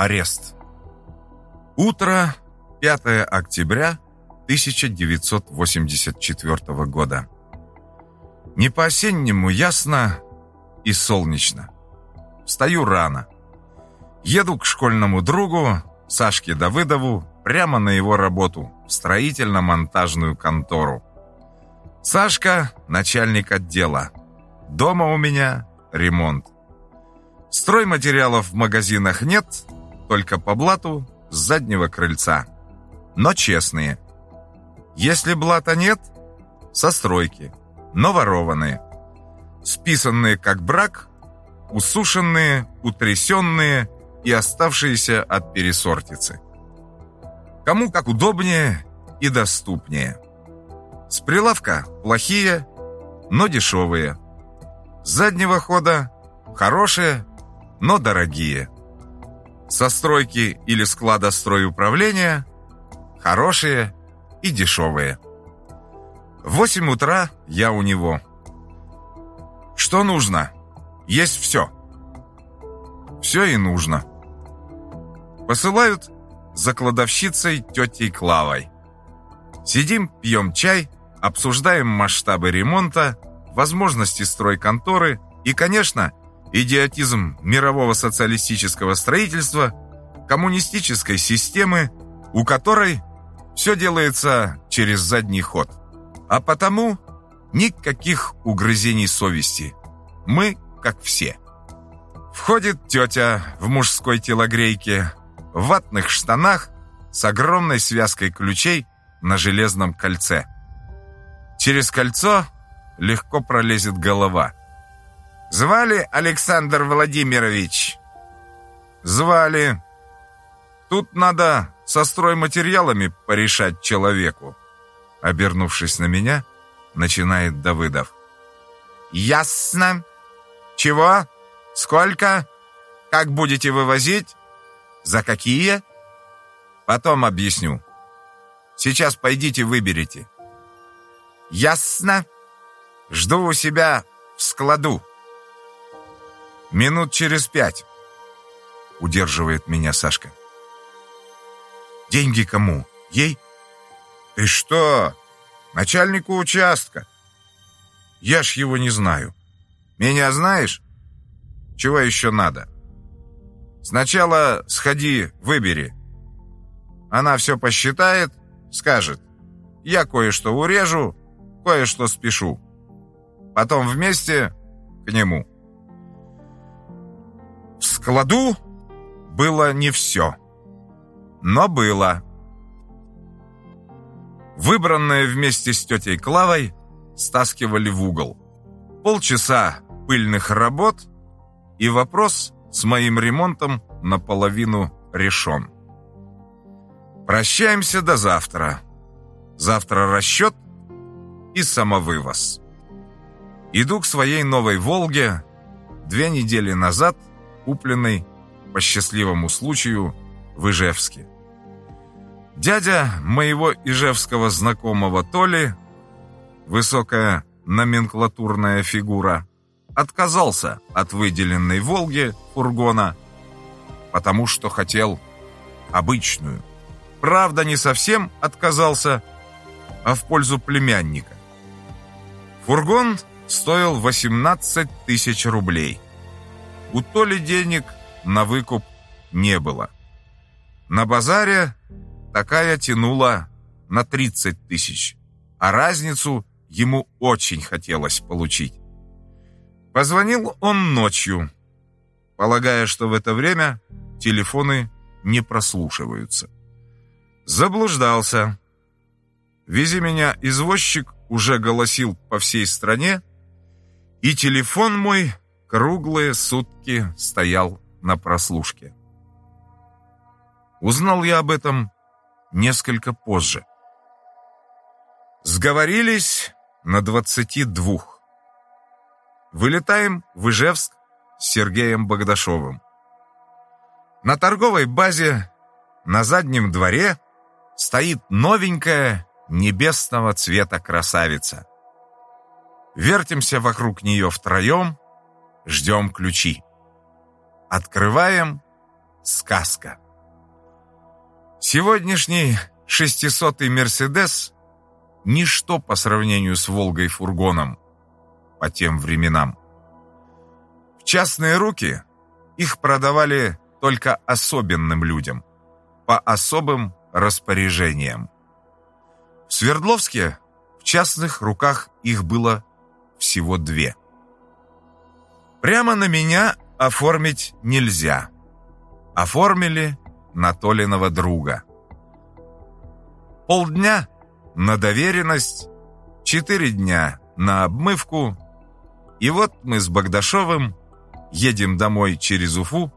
Арест. Утро 5 октября 1984 года. Не по-осеннему ясно и солнечно. Встаю рано. Еду к школьному другу, Сашке Давыдову, прямо на его работу, в строительно-монтажную контору. Сашка – начальник отдела. Дома у меня ремонт. Стройматериалов в магазинах нет, только по блату с заднего крыльца. Но честные. Если блата нет, со стройки, но ворованные. Списанные как брак, усушенные, утрясенные и оставшиеся от пересортицы. Кому как удобнее и доступнее. С прилавка плохие, но дешевые. С заднего хода хорошие, но дорогие. Со стройки или склада стройуправления хорошие и дешевые. В 8 утра я у него. Что нужно? Есть все. Все и нужно. Посылают за кладовщицей тетей Клавой. Сидим, пьем чай, обсуждаем масштабы ремонта, возможности стройконторы и, конечно, идиотизм мирового социалистического строительства, коммунистической системы, у которой все делается через задний ход. А потому никаких угрызений совести. Мы как все. Входит тетя в мужской телогрейке, в ватных штанах с огромной связкой ключей на железном кольце. Через кольцо легко пролезет голова – Звали Александр Владимирович? Звали. Тут надо со стройматериалами порешать человеку. Обернувшись на меня, начинает Давыдов. Ясно. Чего? Сколько? Как будете вывозить? За какие? Потом объясню. Сейчас пойдите выберите. Ясно. Жду у себя в складу. Минут через пять. Удерживает меня Сашка. Деньги кому? Ей? Ты что? Начальнику участка. Я ж его не знаю. Меня знаешь? Чего еще надо? Сначала сходи, выбери. Она все посчитает, скажет. Я кое-что урежу, кое-что спешу. Потом вместе к нему. В складу было не все. Но было. Выбранное вместе с тетей Клавой стаскивали в угол. Полчаса пыльных работ, и вопрос с моим ремонтом наполовину решен. Прощаемся до завтра. Завтра расчет и самовывоз. Иду к своей новой «Волге». Две недели назад – купленный по счастливому случаю в Ижевске. Дядя моего ижевского знакомого Толи, высокая номенклатурная фигура, отказался от выделенной «Волги» фургона, потому что хотел обычную. Правда, не совсем отказался, а в пользу племянника. Фургон стоил 18 тысяч рублей – у Толи денег на выкуп не было. На базаре такая тянула на 30 тысяч, а разницу ему очень хотелось получить. Позвонил он ночью, полагая, что в это время телефоны не прослушиваются. Заблуждался. «Вези меня, извозчик» уже голосил по всей стране, и телефон мой круглые сутки стоял на прослушке. Узнал я об этом несколько позже. Сговорились на 22. Вылетаем в Ижевск с Сергеем Богдашовым. На торговой базе на заднем дворе стоит новенькая небесного цвета красавица. Вертимся вокруг нее втроем, Ждем ключи. Открываем, сказка. Сегодняшний шестисотый «Мерседес» — ничто по сравнению с «Волгой-фургоном» по тем временам. В частные руки их продавали только особенным людям, по особым распоряжениям. В Свердловске в частных руках их было всего две. Прямо на меня оформить нельзя. Оформили на Толиного друга. Полдня на доверенность, четыре дня на обмывку, и вот мы с Богдашовым едем домой через Уфу,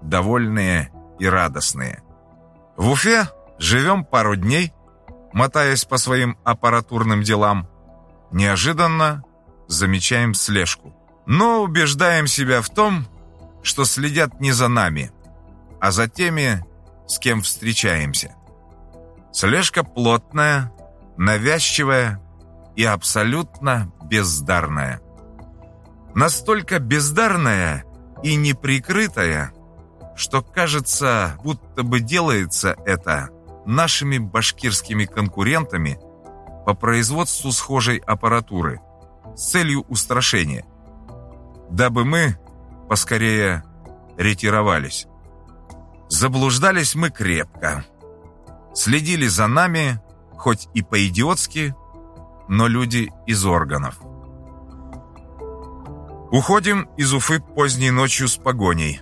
довольные и радостные. В Уфе живем пару дней, мотаясь по своим аппаратурным делам. Неожиданно замечаем слежку. Но убеждаем себя в том, что следят не за нами, а за теми, с кем встречаемся. Слежка плотная, навязчивая и абсолютно бездарная. Настолько бездарная и неприкрытая, что кажется, будто бы делается это нашими башкирскими конкурентами по производству схожей аппаратуры с целью устрашения, дабы мы поскорее ретировались. Заблуждались мы крепко. Следили за нами, хоть и по-идиотски, но люди из органов. Уходим из Уфы поздней ночью с погоней.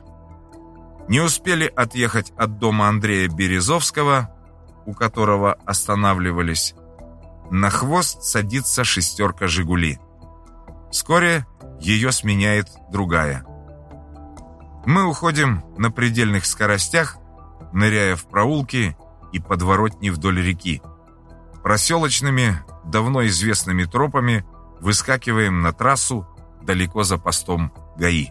Не успели отъехать от дома Андрея Березовского, у которого останавливались. На хвост садится шестерка «Жигули». Вскоре ее сменяет другая – мы уходим на предельных скоростях, ныряя в проулки и подворотни вдоль реки. Проселочными, давно известными тропами выскакиваем на трассу далеко за постом ГАИ.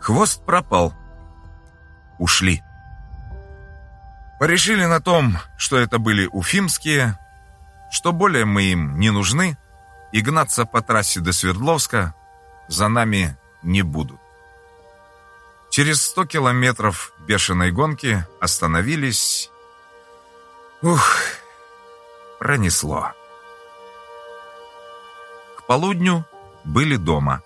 Хвост пропал. Ушли. Порешили на том, что это были уфимские, что более мы им не нужны, и гнаться по трассе до Свердловска за нами не будут. Через сто километров бешеной гонки остановились. Ух, пронесло. К полудню были дома.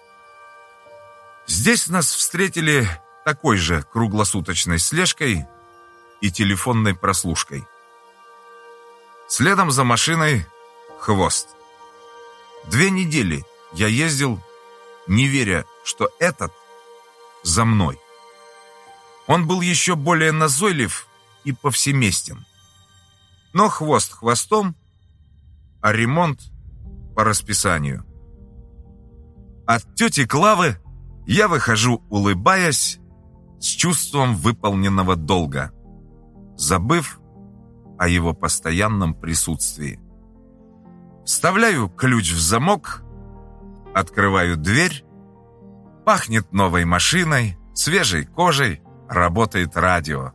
Здесь нас встретили такой же круглосуточной слежкой и телефонной прослушкой. Следом за машиной хвост. Две недели я ездил, не веря, что этот за мной. Он был еще более назойлив и повсеместен. Но хвост хвостом, а ремонт по расписанию. От тети Клавы я выхожу, улыбаясь, с чувством выполненного долга, забыв о его постоянном присутствии. Вставляю ключ в замок, открываю дверь, пахнет новой машиной, свежей кожей, Работает радио.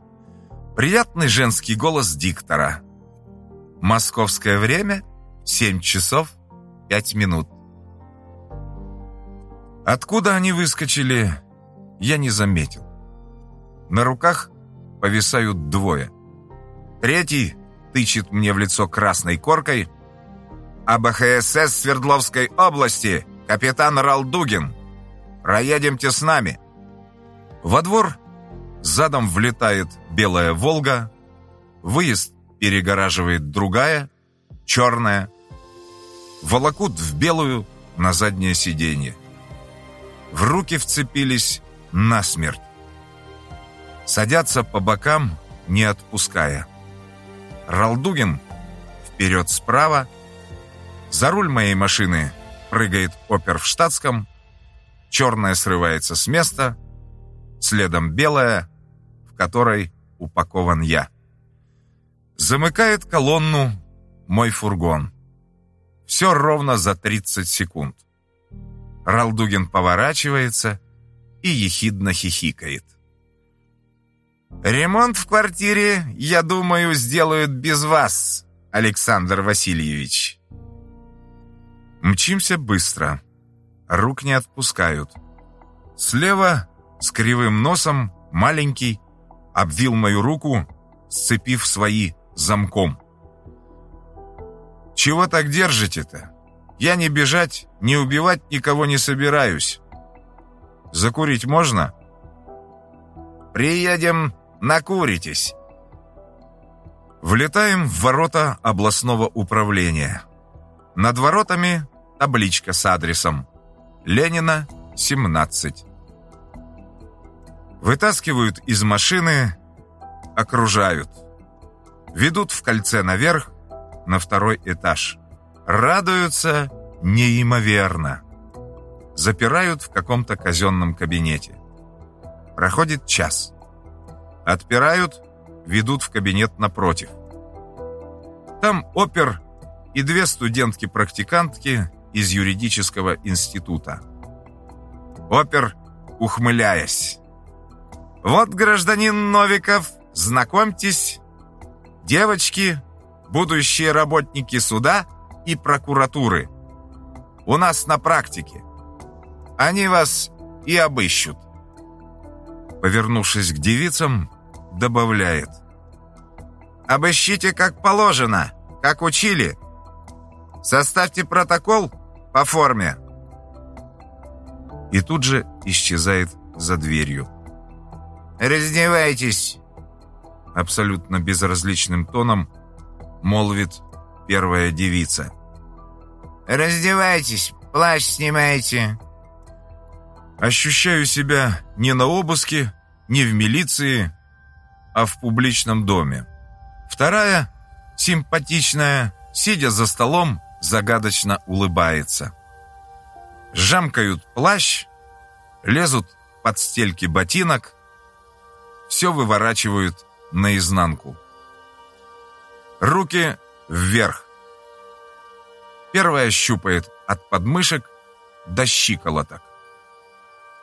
Приятный женский голос диктора. Московское время 7 часов 5 минут. Откуда они выскочили, я не заметил. На руках повисают двое. Третий тычет мне в лицо красной коркой. АБХСС Свердловской области, капитан Ралдугин. Проедемте с нами. Во двор Задом влетает белая «Волга», выезд перегораживает другая, черная. Волокут в белую на заднее сиденье. В руки вцепились насмерть. Садятся по бокам, не отпуская. Ралдугин вперед справа. За руль моей машины прыгает опер в штатском. Черная срывается с места. Следом белая которой упакован я. Замыкает колонну мой фургон. Все ровно за 30 секунд. Ралдугин поворачивается и ехидно хихикает. «Ремонт в квартире, я думаю, сделают без вас, Александр Васильевич». Мчимся быстро. Рук не отпускают. Слева, с кривым носом, маленький, обвил мою руку, сцепив свои замком. «Чего так держите-то? Я не бежать, не убивать никого не собираюсь. Закурить можно?» «Приедем, накуритесь». Влетаем в ворота областного управления. Над воротами табличка с адресом Ленина, 17. Вытаскивают из машины, окружают. Ведут в кольце наверх, на второй этаж. Радуются неимоверно. Запирают в каком-то казенном кабинете. Проходит час. Отпирают, ведут в кабинет напротив. Там опер и две студентки-практикантки из юридического института. Опер, ухмыляясь. «Вот, гражданин Новиков, знакомьтесь, девочки, будущие работники суда и прокуратуры. У нас на практике. Они вас и обыщут». Повернувшись к девицам, добавляет. «Обыщите как положено, как учили. Составьте протокол по форме». И тут же исчезает за дверью. «Раздевайтесь!» Абсолютно безразличным тоном молвит первая девица. «Раздевайтесь, плащ снимайте!» Ощущаю себя не на обыске, не в милиции, а в публичном доме. Вторая, симпатичная, сидя за столом, загадочно улыбается. Жамкают плащ, лезут под стельки ботинок, все выворачивают наизнанку. Руки вверх. Первая щупает от подмышек до щиколоток.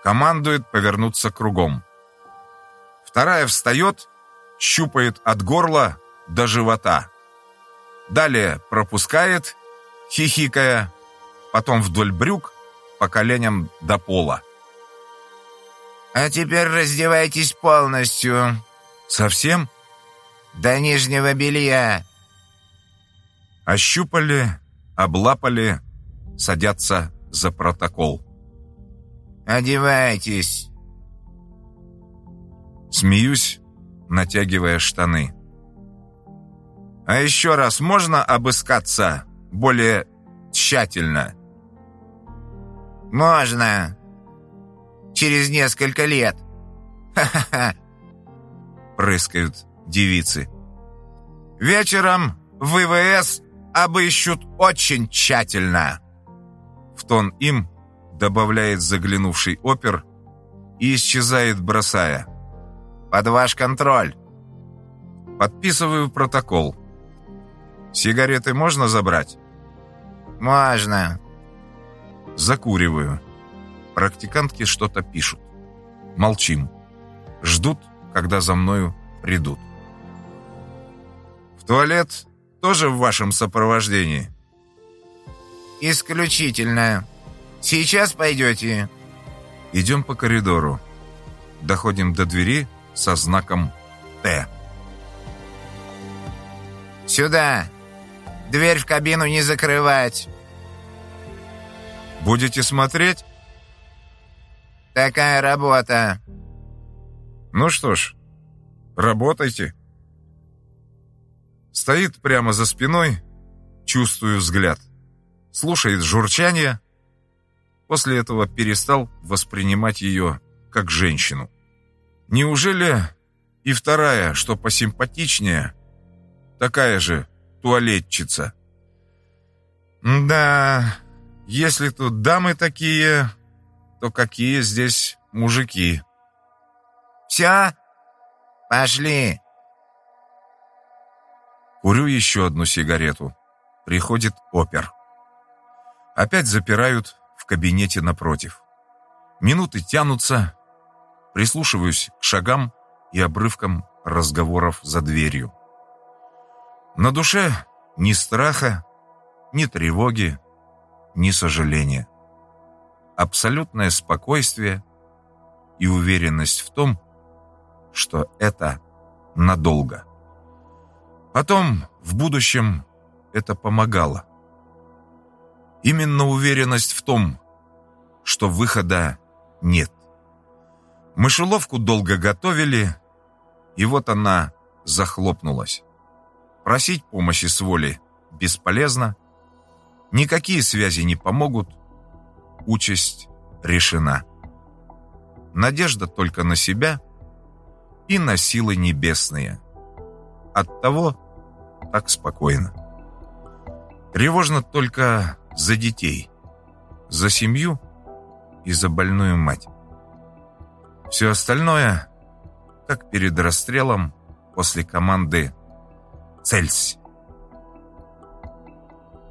Командует повернуться кругом. Вторая встает щупает от горла до живота. Далее пропускает, хихикая, потом вдоль брюк, по коленям до пола. «А теперь раздевайтесь полностью». «Совсем?» «До нижнего белья». Ощупали, облапали, садятся за протокол. «Одевайтесь». Смеюсь, натягивая штаны. «А еще раз можно обыскаться более тщательно?» «Можно. Через несколько лет. Ха-ха-ха!» Прыскают девицы. «Вечером в ИВС обыщут очень тщательно!» В тон им добавляет заглянувший опер и исчезает, бросая – под ваш контроль. Подписываю протокол. Сигареты можно забрать? Можно. Закуриваю. Практикантки что-то пишут. Молчим. Ждут, когда за мною придут. В туалет тоже в вашем сопровождении? Исключительно. Сейчас пойдете? Идем по коридору. Доходим до двери, со знаком «Т». «Сюда! Дверь в кабину не закрывать!» «Будете смотреть?» «Такая работа!» «Ну что ж, работайте!» Стоит прямо за спиной, чувствую взгляд. Слушает журчание. После этого перестал воспринимать ее как женщину. Неужели и вторая, что посимпатичнее, такая же туалетчица? Да, если тут дамы такие, то какие здесь мужики? Все? Пошли. Курю еще одну сигарету. Приходит опер. Опять запирают в кабинете напротив. Минуты тянутся, Прислушиваюсь к шагам и обрывкам разговоров за дверью. На душе ни страха, ни тревоги, ни сожаления. Абсолютное спокойствие и уверенность в том, что это надолго. Потом, в будущем, это помогало. Именно уверенность в том, что выхода нет. Мышеловку долго готовили, и вот она захлопнулась. Просить помощи с воли бесполезно, никакие связи не помогут, участь решена. Надежда только на себя и на силы небесные. Оттого так спокойно. Тревожно только за детей, за семью и за больную мать. Все остальное, как перед расстрелом после команды «Цельсь».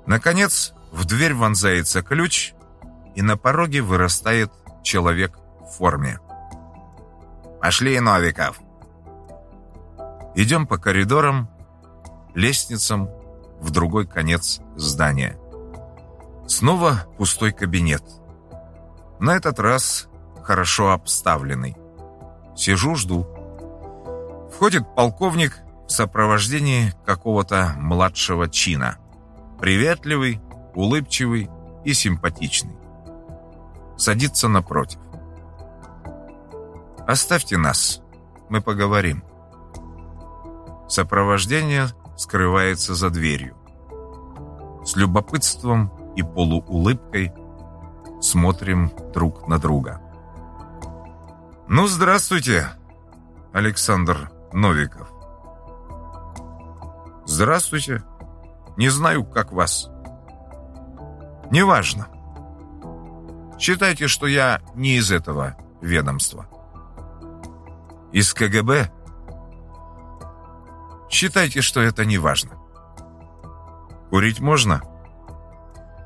Наконец, в дверь вонзается ключ, и на пороге вырастает человек в форме. «Пошли, Новиков!» Идем по коридорам, лестницам в другой конец здания. Снова пустой кабинет. На этот раз хорошо обставленный. Сижу, жду. Входит полковник в сопровождении какого-то младшего чина. Приветливый, улыбчивый и симпатичный. Садится напротив. «Оставьте нас, мы поговорим». Сопровождение скрывается за дверью. С любопытством и полуулыбкой смотрим друг на друга. «Ну, здравствуйте, Александр Новиков». «Здравствуйте. Не знаю, как вас». «Неважно. Считайте, что я не из этого ведомства». «Из КГБ?» «Считайте, что это не важно». «Курить можно?»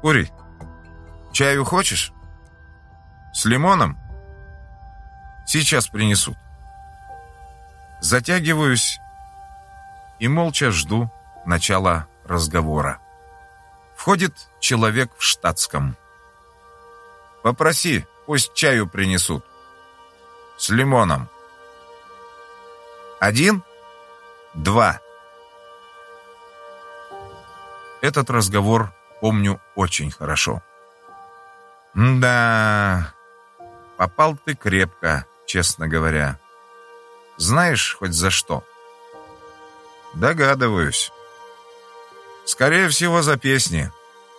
Кури, чаю хочешь? С лимоном? Сейчас принесут. Затягиваюсь и молча жду начала разговора. Входит человек в штатском. Попроси, пусть чаю принесут. С лимоном. Один? Два. Этот разговор помню очень хорошо. Да, попал ты крепко, честно говоря. Знаешь хоть за что? Догадываюсь. Скорее всего, за песни.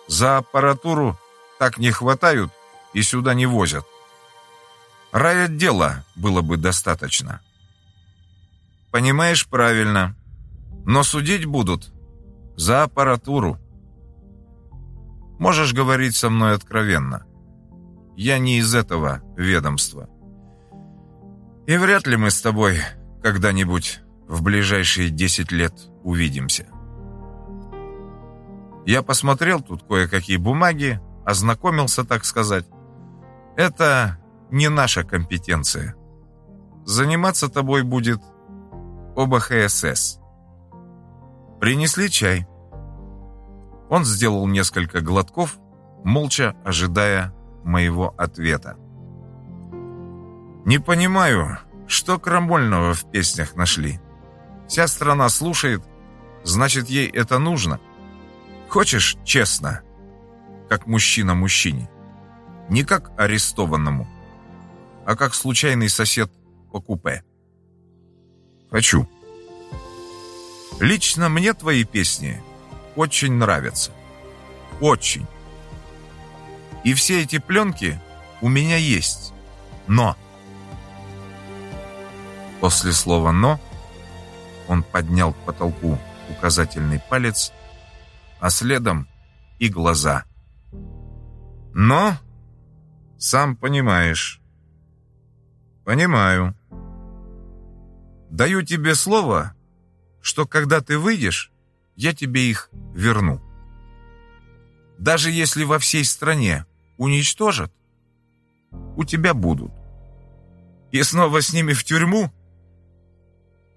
За аппаратуру так не хватают и сюда не возят. Райотдела было бы достаточно. Понимаешь правильно. Но судить будут за аппаратуру. Можешь говорить со мной откровенно. Я не из этого ведомства. И вряд ли мы с тобой когда-нибудь в ближайшие 10 лет увидимся. Я посмотрел тут кое-какие бумаги, ознакомился, так сказать. Это не наша компетенция. Заниматься тобой будет ОБХСС. Принесли чай. Он сделал несколько глотков, молча ожидая моего ответа. «Не понимаю, что крамольного в песнях нашли? Вся страна слушает, значит, ей это нужно. Хочешь честно, как мужчина мужчине, не как арестованному, а как случайный сосед по купе?» «Хочу». «Лично мне твои песни очень нравится. Очень. И все эти пленки у меня есть. Но... После слова «но» он поднял к потолку указательный палец, а следом и глаза. «Но, сам понимаешь». «Понимаю. Даю тебе слово, что когда ты выйдешь, я тебе их верну. Даже если во всей стране уничтожат, у тебя будут. И снова с ними в тюрьму?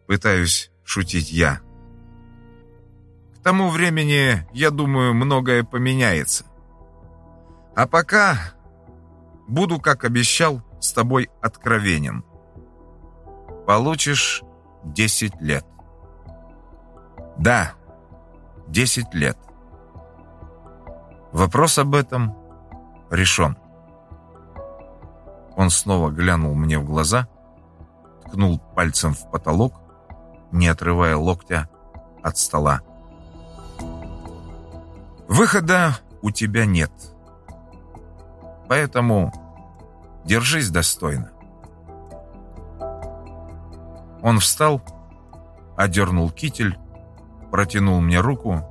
Пытаюсь шутить я. Тому времени, я думаю, многое поменяется. А пока буду, как обещал, с тобой откровенен. получишь 10 лет. Да, 10 лет. Вопрос об этом решен. Он снова глянул мне в глаза, ткнул пальцем в потолок, не отрывая локтя от стола. Выхода у тебя нет. Поэтому держись достойно. Он встал, одернул китель, протянул мне руку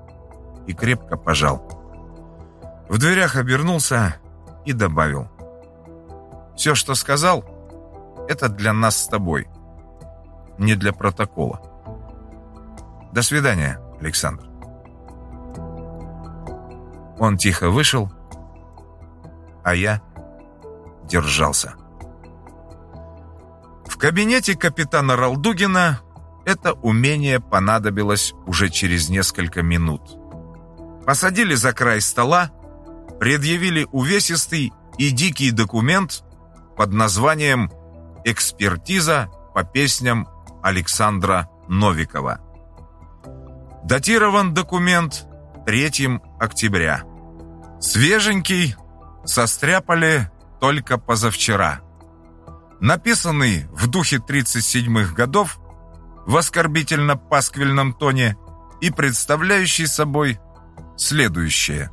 и крепко пожал. В дверях обернулся и добавил. «Все, что сказал, это для нас с тобой, не для протокола. До свидания, Александр». Он тихо вышел, а я держался. В кабинете капитана Ралдугина это умение понадобилось уже через несколько минут. Посадили за край стола, предъявили увесистый и дикий документ под названием «Экспертиза по песням Александра Новикова». Датирован документ 3 октября. Свеженький, состряпали только позавчера. Написанный в духе 37-х годов, в оскорбительно-пасквильном тоне и представляющий собой следующее.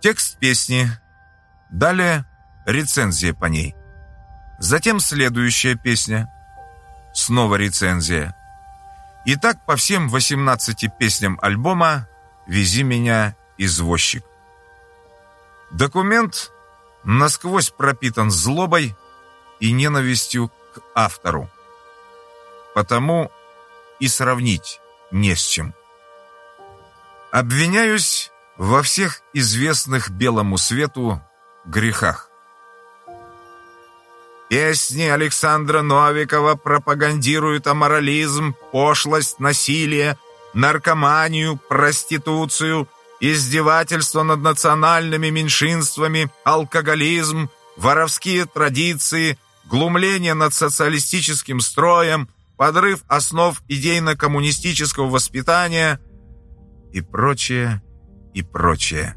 Текст песни, далее рецензия по ней. Затем следующая песня, снова рецензия. И так по всем 18 песням альбома «Вези меня, извозчик». Документ насквозь пропитан злобой и ненавистью к автору. Потому и сравнить не с чем. Обвиняюсь во всех известных белому свету грехах. Песни Александра Новикова пропагандируют аморализм, пошлость, насилие, наркоманию, проституцию, издевательство над национальными меньшинствами, алкоголизм, воровские традиции, глумление над социалистическим строем, подрыв основ идейно-коммунистического воспитания и прочее, и прочее.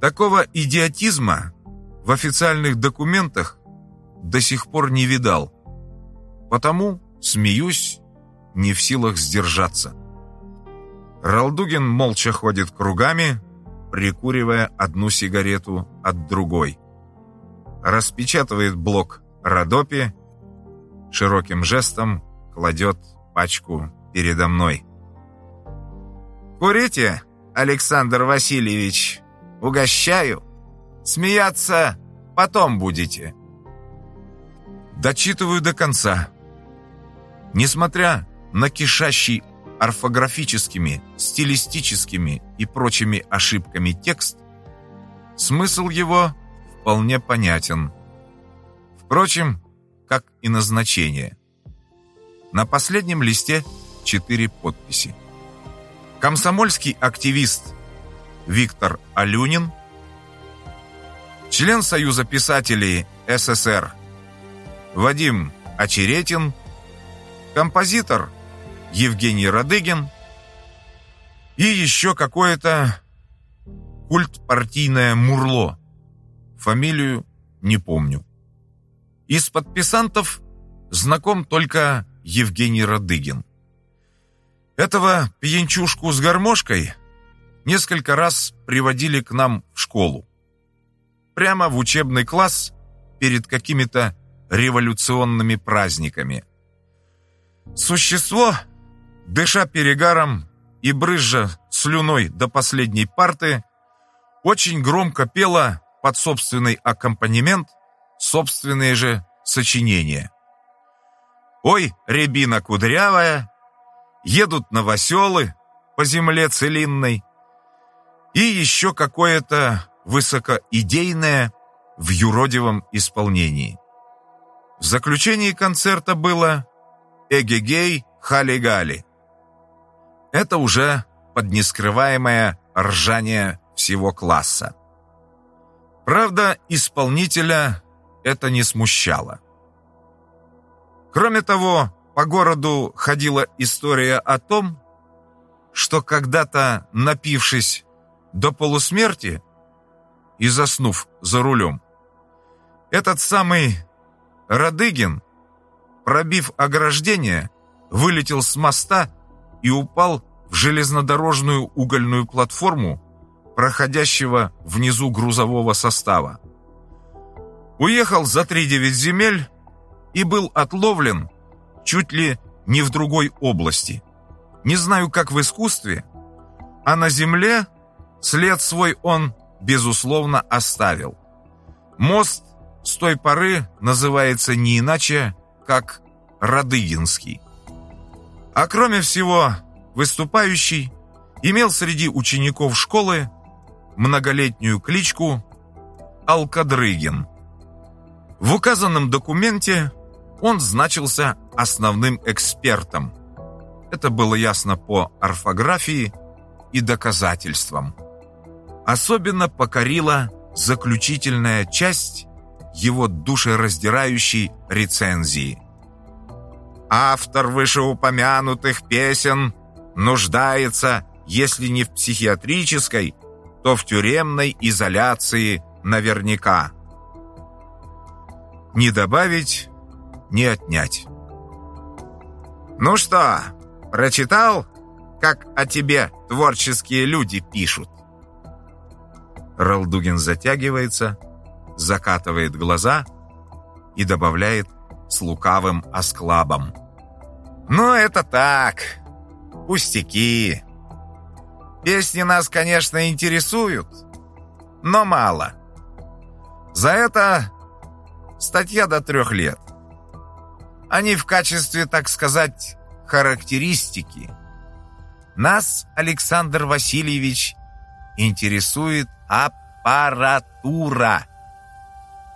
Такого идиотизма в официальных документах до сих пор не видал, потому смеюсь, не в силах сдержаться. Ралдугин молча ходит кругами, прикуривая одну сигарету от другой. Распечатывает блок Родопи, широким жестом кладет пачку передо мной. «Курите, Александр Васильевич? Угощаю. Смеяться потом будете». Дочитываю до конца. Несмотря на кишащий орфографическими, стилистическими и прочими ошибками текст, смысл его вполне понятен. Впрочем, как и назначение. На последнем листе четыре подписи. Комсомольский активист Виктор Алюнин, член Союза писателей СССР Вадим Очеретин, композитор Евгений Радыгин и еще какое-то культпартийное мурло. Фамилию не помню. Из подписантов знаком только Евгений Радыгин. Этого пьянчушку с гармошкой несколько раз приводили к нам в школу. Прямо в учебный класс перед какими-то революционными праздниками. Существо дыша перегаром и брызжа слюной до последней парты, очень громко пела под собственный аккомпанемент собственные же сочинения. «Ой, рябина кудрявая», «Едут новоселы по земле целинной» и еще какое-то высокоидейное в юродивом исполнении. В заключении концерта было «Эгегей, хали-гали», это уже под нескрываемое ржание всего класса. Правда, исполнителя это не смущало. Кроме того, по городу ходила история о том, что когда-то, напившись до полусмерти и заснув за рулем, этот самый Радыгин, пробив ограждение, вылетел с моста и упал в железнодорожную угольную платформу, проходящего внизу грузового состава. Уехал за 3-9 земель и был отловлен чуть ли не в другой области. Не знаю, как в искусстве, а на земле след свой он, безусловно, оставил. Мост с той поры называется не иначе, как Радыгинский. А кроме всего, выступающий имел среди учеников школы многолетнюю кличку Алкадрыгин. В указанном документе он значился основным экспертом. Это было ясно по орфографии и доказательствам. Особенно покорила заключительная часть его душераздирающей рецензии. Автор вышеупомянутых песен нуждается, если не в психиатрической, то в тюремной изоляции наверняка. Не добавить, не отнять. «Ну что, прочитал, как о тебе творческие люди пишут?» Ралдугин затягивается, закатывает глаза и добавляет с лукавым осклабом. «Ну, это так, пустяки. Песни нас, конечно, интересуют, но мало. За это статья до трех лет. Они в качестве, так сказать, характеристики. Нас, Александр Васильевич, интересует аппаратура.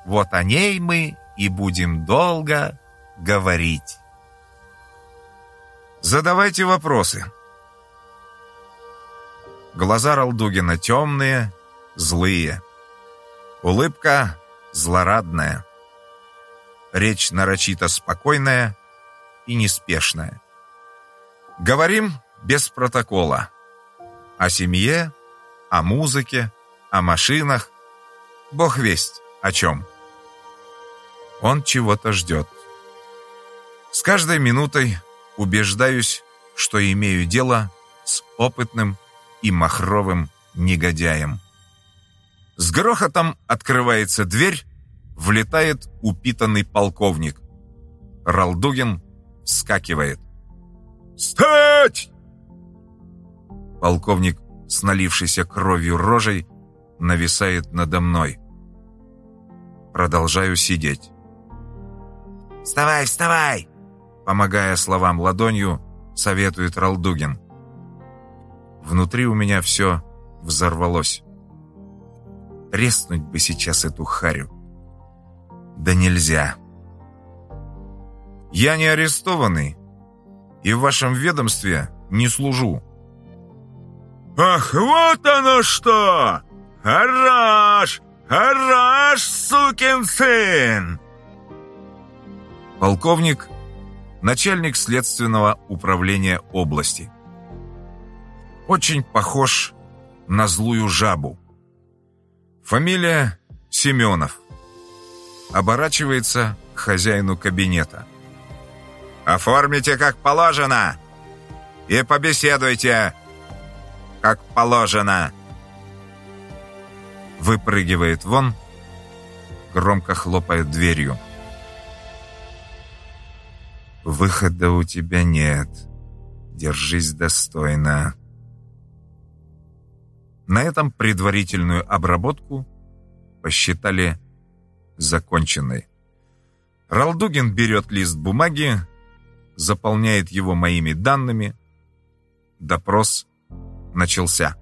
Вот о ней мы и будем долго говорить. Задавайте вопросы. Глаза Ралдугина темные, злые. Улыбка злорадная. Речь нарочито спокойная и неспешная. Говорим без протокола. О семье, о музыке, о машинах. Бог весть о чем. Он чего-то ждет. С каждой минутой убеждаюсь, что имею дело с опытным и махровым негодяем. С грохотом открывается дверь, влетает упитанный полковник. Ралдугин вскакивает. «Встать!» Полковник с налившейся кровью рожей нависает надо мной. Продолжаю сидеть. «Вставай, вставай!» Помогая словам ладонью, советует Ралдугин. Внутри у меня все взорвалось. Треснуть бы сейчас эту харю. Да нельзя. Я не арестованный и в вашем ведомстве не служу. «Ах, вот оно что! Хорош! Хорош, сукин сын!» Полковник, начальник следственного управления области. Очень похож на злую жабу. Фамилия Семенов. Оборачивается к хозяину кабинета. «Оформите как положено и побеседуйте как положено!» Выпрыгивает вон, громко хлопает дверью. Выхода у тебя нет. Держись достойно. На этом предварительную обработку посчитали законченной. Ралдугин берет лист бумаги, заполняет его моими данными. Допрос начался.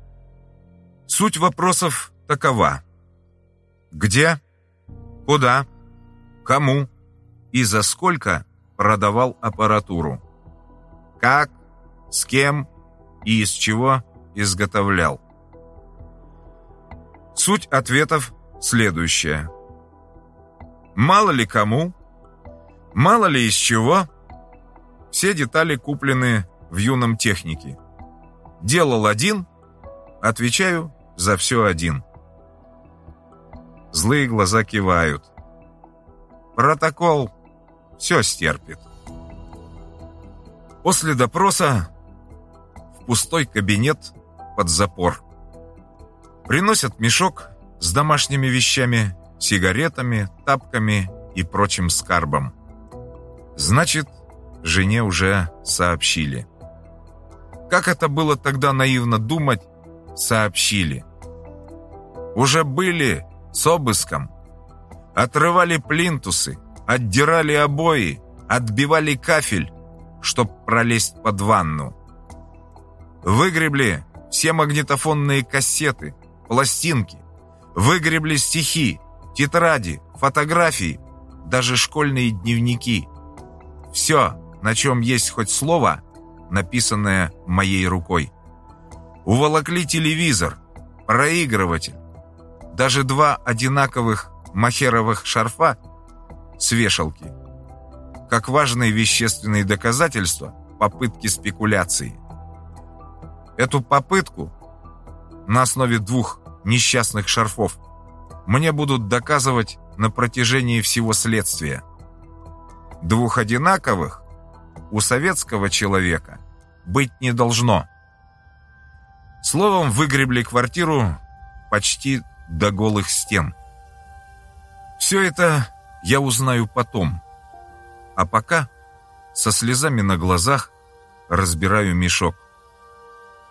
Суть вопросов такова. Где, куда, кому и за сколько продавал аппаратуру. Как, с кем и из чего изготовлял. Суть ответов следующая. Мало ли кому, Мало ли из чего. Все детали куплены в юном технике. Делал один, отвечаю за все один. Злые глаза кивают. Протокол все стерпит. После допроса в пустой кабинет под запор. Приносят мешок с домашними вещами, сигаретами, тапками и прочим скарбом. Значит, жене уже сообщили. Как это было тогда наивно думать, сообщили. Уже были с обыском. Отрывали плинтусы, отдирали обои, отбивали кафель, чтоб пролезть под ванну. Выгребли все магнитофонные кассеты, пластинки, выгребли стихи, тетради, фотографии, даже школьные дневники. Все, на чем есть хоть слово, написанное моей рукой. Уволокли телевизор, проигрыватель, даже два одинаковых махеровых шарфа с вешалки, как важные вещественные доказательства попытки спекуляции. Эту попытку на основе двух несчастных шарфов мне будут доказывать на протяжении всего следствия. Двух одинаковых у советского человека быть не должно. Словом, выгребли квартиру почти до голых стен. Все это я узнаю потом. А пока со слезами на глазах разбираю мешок.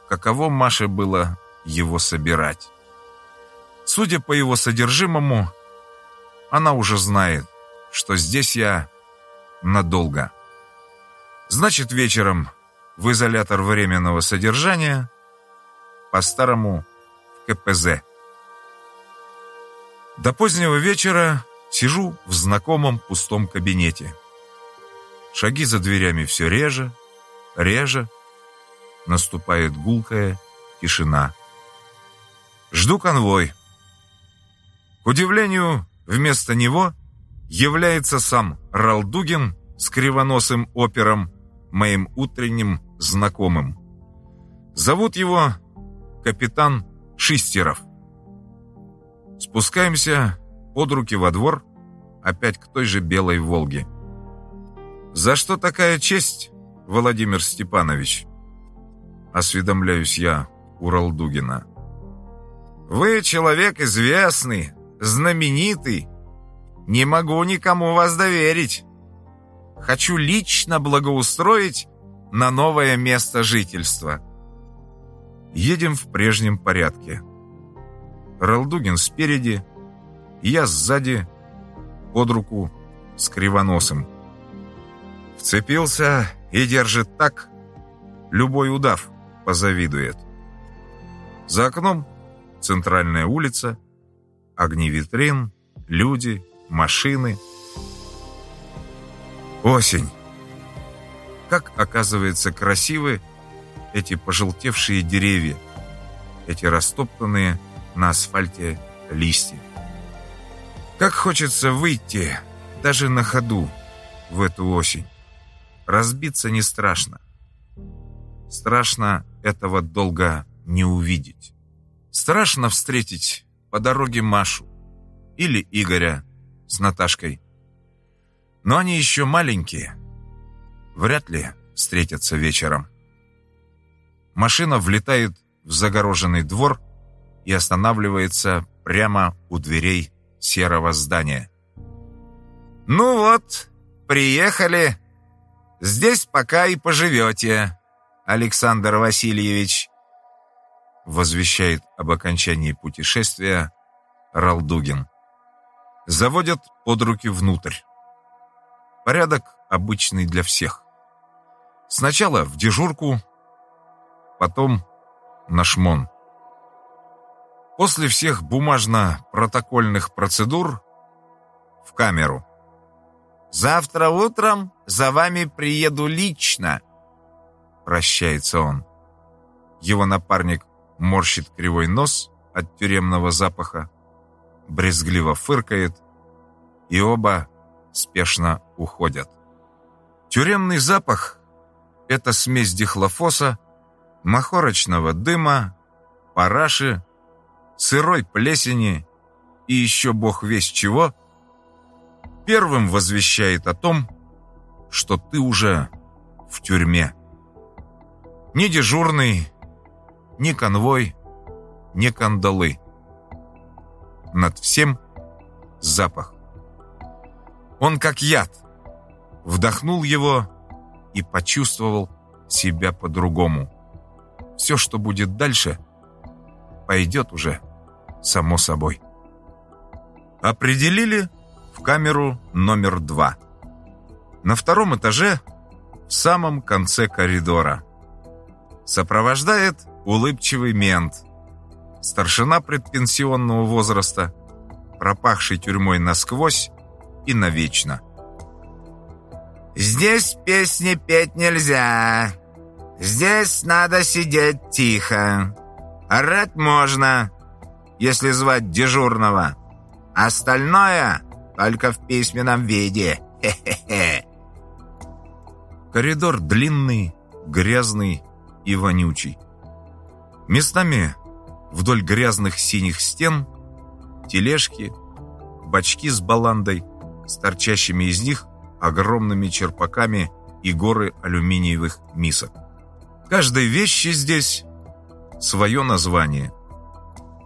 Каково Маше было его собирать? Судя по его содержимому, она уже знает, что здесь я надолго. Значит, вечером в изолятор временного содержания, по-старому в КПЗ. До позднего вечера сижу в знакомом пустом кабинете. Шаги за дверями все реже, реже. Наступает гулкая тишина. Жду конвой. К удивлению, вместо него является сам Ралдугин с кривоносым опером, моим утренним знакомым. Зовут его капитан Шистеров. Спускаемся под руки во двор, опять к той же белой «Волге». «За что такая честь, Владимир Степанович?» Осведомляюсь я у Ралдугина. «Вы человек известный, знаменитый. Не могу никому вас доверить. Хочу лично благоустроить на новое место жительства». Едем в прежнем порядке. Ралдугин спереди, я сзади, под руку, с кривоносом. Вцепился и держит так, любой удав позавидует. За окном центральная улица, огни витрин, люди, машины. Осень. Как, оказывается, красивы эти пожелтевшие деревья, эти растоптанные на асфальте листья. Как хочется выйти, даже на ходу, в эту осень. Разбиться не страшно. Страшно этого долго не увидеть. Страшно встретить по дороге Машу или Игоря с Наташкой. Но они еще маленькие. Вряд ли встретятся вечером. Машина влетает в загороженный двор и останавливается прямо у дверей серого здания. «Ну вот, приехали. Здесь пока и поживете, Александр Васильевич», возвещает об окончании путешествия Ралдугин. Заводят под руки внутрь. Порядок обычный для всех. Сначала в дежурку, потом на шмон. После всех бумажно-протокольных процедур в камеру. «Завтра утром за вами приеду лично», — прощается он. Его напарник морщит кривой нос от тюремного запаха, брезгливо фыркает, и оба спешно уходят. Тюремный запах – это смесь дихлофоса, махорочного дыма, параши, сырой плесени и еще бог весь чего, первым возвещает о том, что ты уже в тюрьме. Ни дежурный, ни конвой, ни кандалы. Над всем запах. Он как яд. Вдохнул его и почувствовал себя по-другому. Все, что будет дальше, пойдет уже само собой. Определили в камеру номер два. На втором этаже, в самом конце коридора. Сопровождает улыбчивый мент. Старшина предпенсионного возраста, пропахший тюрьмой насквозь и навечно. «Здесь песни петь нельзя. Здесь надо сидеть тихо. Орать можно, если звать дежурного. Остальное только в письменном виде. Хе-хе-хе». Коридор длинный, грязный и вонючий. Местами вдоль грязных синих стен тележки, бачки с баландой, с торчащими из них огромными черпаками и горы алюминиевых мисок. Каждой вещи здесь свое название.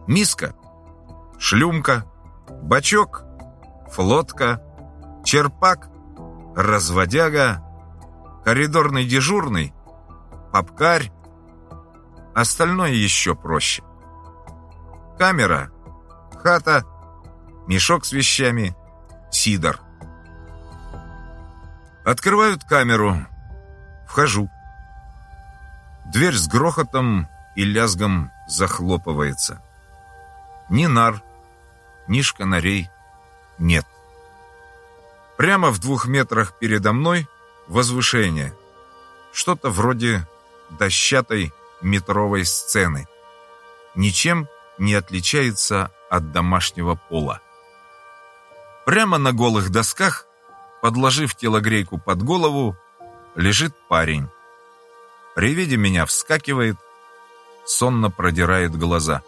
Миска, шлюмка, бачок, флотка, черпак, разводяга, коридорный дежурный, попкарь. Остальное еще проще. Камера, хата, мешок с вещами, сидор. Открывают камеру. Вхожу. Дверь с грохотом и лязгом захлопывается. Ни нар, ни шканарей нет. Прямо в двух метрах передо мной возвышение. Что-то вроде дощатой метровой сцены. Ничем не отличается от домашнего пола. Прямо на голых досках Подложив телогрейку под голову, лежит парень. При виде меня вскакивает, сонно продирает глаза.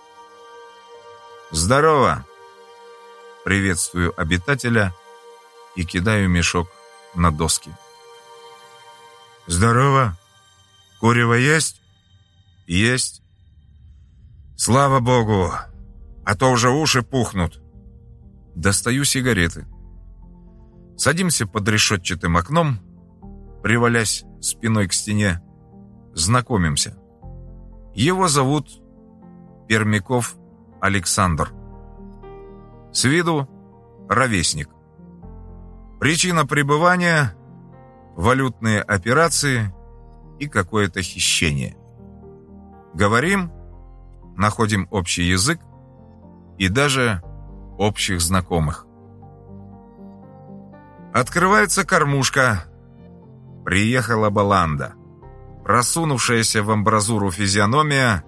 «Здорово!» Приветствую обитателя и кидаю мешок на доски. «Здорово! Курево есть?» «Есть!» «Слава богу! А то уже уши пухнут!» Достаю сигареты. Садимся под решетчатым окном, привалясь спиной к стене, знакомимся. Его зовут Пермяков Александр. С виду ровесник. Причина пребывания – валютные операции и какое-то хищение. Говорим, находим общий язык и даже общих знакомых. Открывается кормушка. Приехала баланда. Просунувшаяся в амбразуру физиономия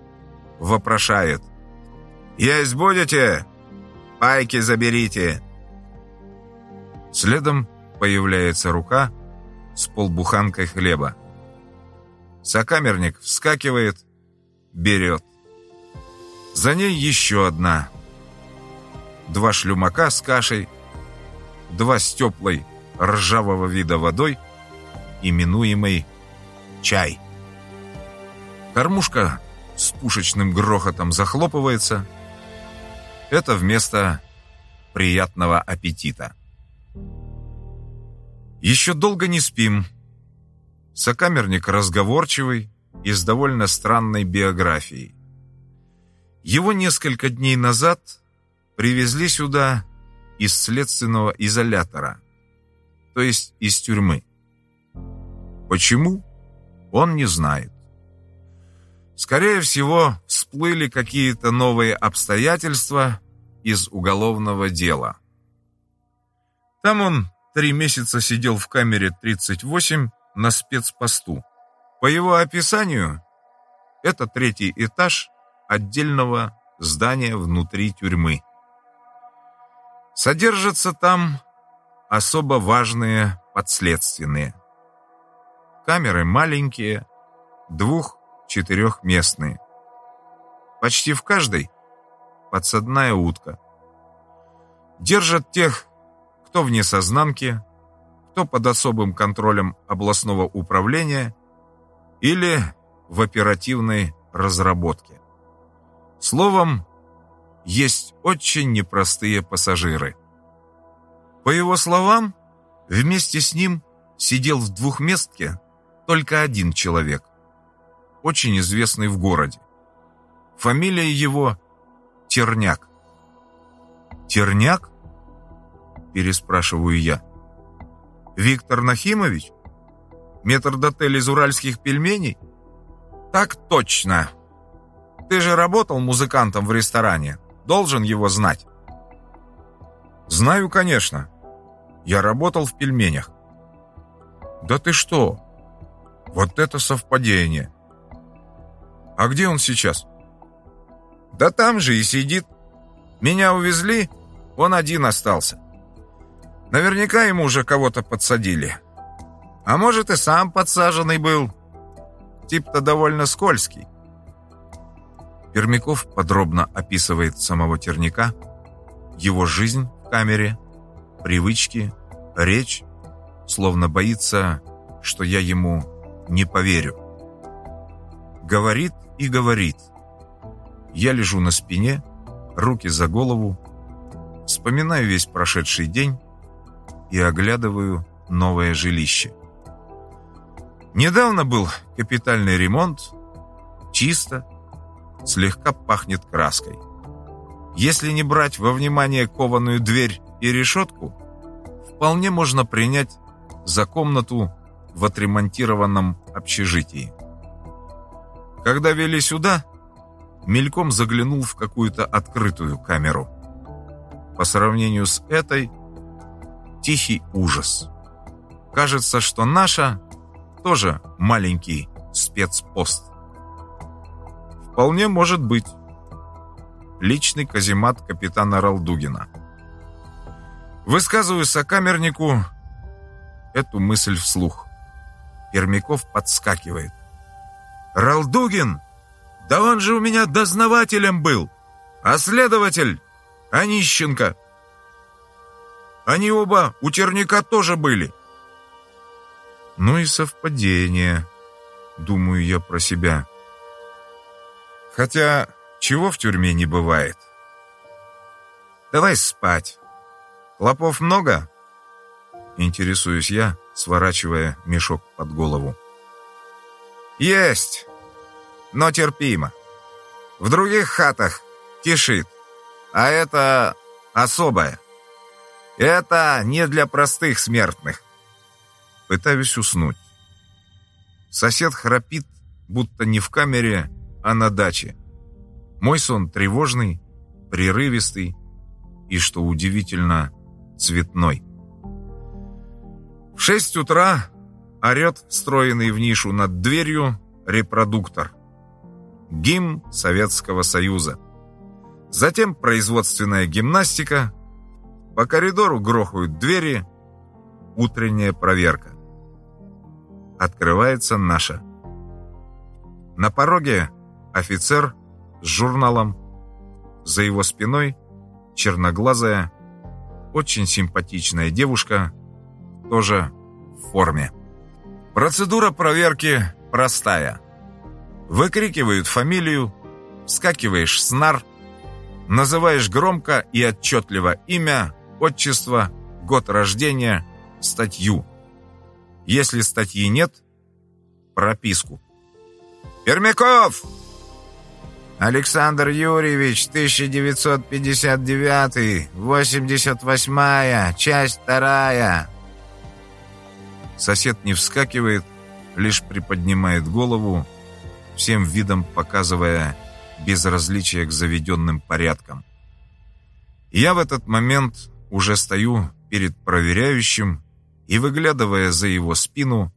вопрошает. «Есть будете? Пайки заберите!» Следом появляется рука с полбуханкой хлеба. Сокамерник вскакивает, берет. За ней еще одна. Два шлюмака с кашей, два с теплой ржавого вида водой, именуемой чай. Кормушка с пушечным грохотом захлопывается. Это вместо приятного аппетита. Еще долго не спим. Сокамерник разговорчивый и с довольно странной биографией. Его несколько дней назад привезли сюда из следственного изолятора – то есть из тюрьмы. Почему? Он не знает. Скорее всего, всплыли какие-то новые обстоятельства из уголовного дела. Там он три месяца сидел в камере 38 на спецпосту. По его описанию, это третий этаж отдельного здания внутри тюрьмы. Содержится там особо важные подследственные. Камеры маленькие, двух-четырехместные. Почти в каждой подсадная утка. Держат тех, кто вне сознанки, кто под особым контролем областного управления или в оперативной разработке. Словом, есть очень непростые пассажиры. По его словам, вместе с ним сидел в двухместке только один человек, очень известный в городе. Фамилия его Терняк. «Терняк?» – переспрашиваю я. «Виктор Нахимович? Метрдотель из уральских пельменей?» «Так точно. Ты же работал музыкантом в ресторане. Должен его знать». «Знаю, конечно. Я работал в пельменях». «Да ты что? Вот это совпадение!» «А где он сейчас?» «Да там же и сидит. Меня увезли, он один остался. Наверняка ему уже кого-то подсадили. А может, и сам подсаженный был. Тип-то довольно скользкий». Пермяков подробно описывает самого Терняка, его жизнь в камере, привычки, речь, словно боится, что я ему не поверю. Говорит и говорит. Я лежу на спине, руки за голову, вспоминаю весь прошедший день и оглядываю новое жилище. Недавно был капитальный ремонт, чисто, слегка пахнет краской. Если не брать во внимание кованую дверь и решетку, вполне можно принять за комнату в отремонтированном общежитии. Когда вели сюда, мельком заглянул в какую-то открытую камеру. По сравнению с этой, тихий ужас. Кажется, что наша тоже маленький спецпост. Вполне может быть. Личный каземат капитана Ралдугина. Высказываю сокамернику эту мысль вслух. Пермяков подскакивает. «Ралдугин! Да он же у меня дознавателем был! А следователь Онищенко! Они оба у Черняка тоже были!» Ну и совпадение, думаю я про себя. Хотя, чего в тюрьме не бывает? Давай спать. Клопов много? Интересуюсь я, сворачивая мешок под голову. Есть, но терпимо. В других хатах кишит, а это особое. Это не для простых смертных. Пытаюсь уснуть. Сосед храпит, будто не в камере, а на даче. Мой сон тревожный, прерывистый и, что удивительно, цветной. В шесть утра орет встроенный в нишу над дверью репродуктор. Гимн Советского Союза. Затем производственная гимнастика. По коридору грохают двери. Утренняя проверка. Открывается наша. На пороге офицер с журналом. За его спиной черноглазая, очень симпатичная девушка, тоже в форме. Процедура проверки простая. Выкрикивают фамилию, вскакиваешь с нар, называешь громко и отчетливо имя, отчество, год рождения, статью. Если статьи нет, прописку. «Пермяков!» Александр Юрьевич, 1959, 88 часть вторая. Сосед не вскакивает, лишь приподнимает голову, всем видом показывая безразличие к заведенным порядкам. Я в этот момент уже стою перед проверяющим и, выглядывая за его спину,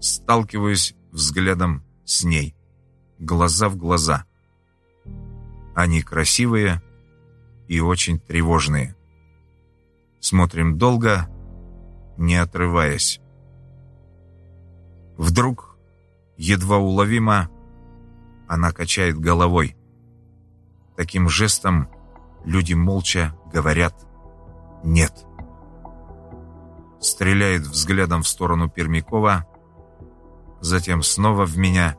сталкиваюсь взглядом с ней, глаза в глаза. Они красивые и очень тревожные. Смотрим долго, не отрываясь. Вдруг, едва уловимо, она качает головой. Таким жестом люди молча говорят «нет». Стреляет взглядом в сторону Пермякова, затем снова в меня,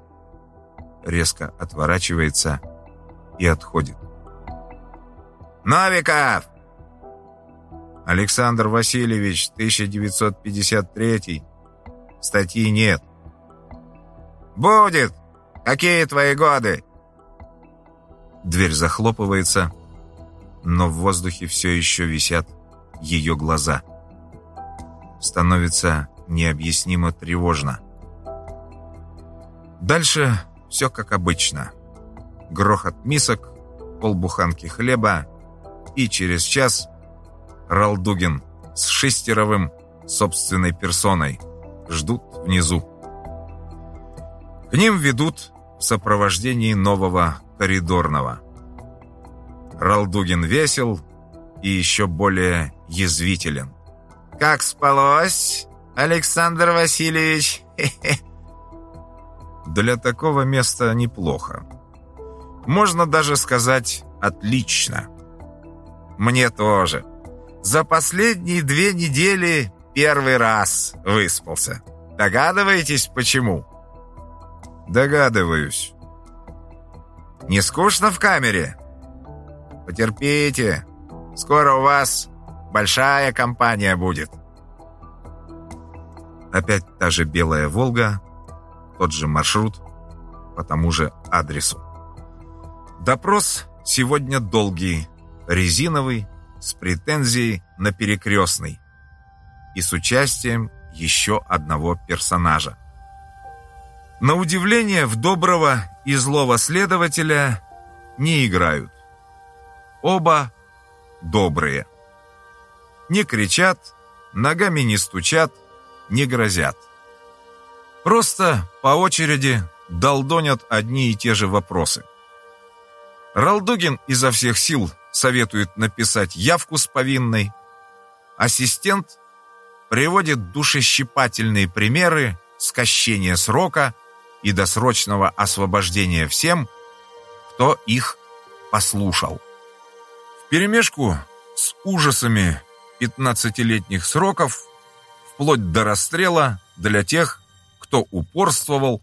резко отворачивается и отходит. «Новиков!» Александр Васильевич, 1953. Статьи нет. «Будет! Какие твои годы?» Дверь захлопывается, но в воздухе все еще висят ее глаза. Становится необъяснимо тревожно. Дальше все как обычно. Грохот мисок, полбуханки хлеба, и через час Ралдугин с Шестеровым собственной персоной ждут внизу. К ним ведут в сопровождении нового коридорного. Ралдугин весел и еще более язвителен. «Как спалось, Александр Васильевич?» Для такого места неплохо. Можно даже сказать «отлично». «Мне тоже. За последние две недели первый раз выспался. Догадываетесь, почему?» «Догадываюсь». «Не скучно в камере?» «Потерпите. Скоро у вас большая компания будет». Опять та же белая «Волга», тот же маршрут, по тому же адресу. Допрос сегодня долгий, резиновый, с претензией на перекрестный и с участием еще одного персонажа. На удивление, в доброго и злого следователя не играют. Оба добрые. Не кричат, ногами не стучат, не грозят. Просто по очереди долдонят одни и те же вопросы. Ралдугин изо всех сил советует написать явку с повинной. Ассистент приводит душещипательные примеры скощения срока и досрочного освобождения всем, кто их послушал. В перемешку с ужасами 15-летних сроков, вплоть до расстрела для тех, кто упорствовал,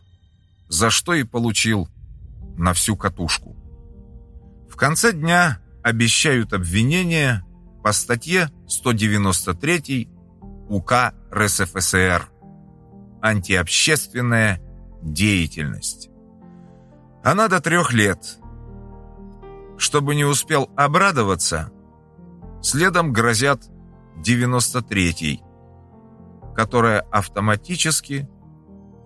за что и получил на всю катушку. В конце дня обещают обвинение по статье 193 УК РСФСР «Антиобщественная деятельность». Она до трех лет. Чтобы не успел обрадоваться, следом грозят 93-й, которая автоматически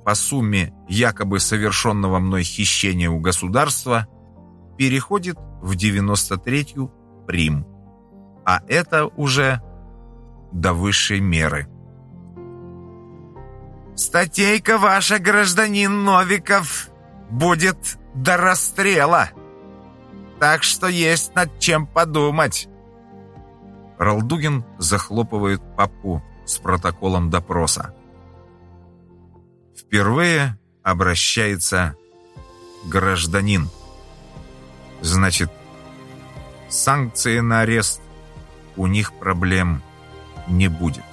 по сумме якобы совершенного мной хищения у государства переходит в 93-ю прим. А это уже до высшей меры. «Статейка ваша, гражданин Новиков, будет до расстрела. Так что есть над чем подумать». Ралдугин захлопывает папку с протоколом допроса. Впервые обращается гражданин. Значит, санкции на арест у них проблем не будет.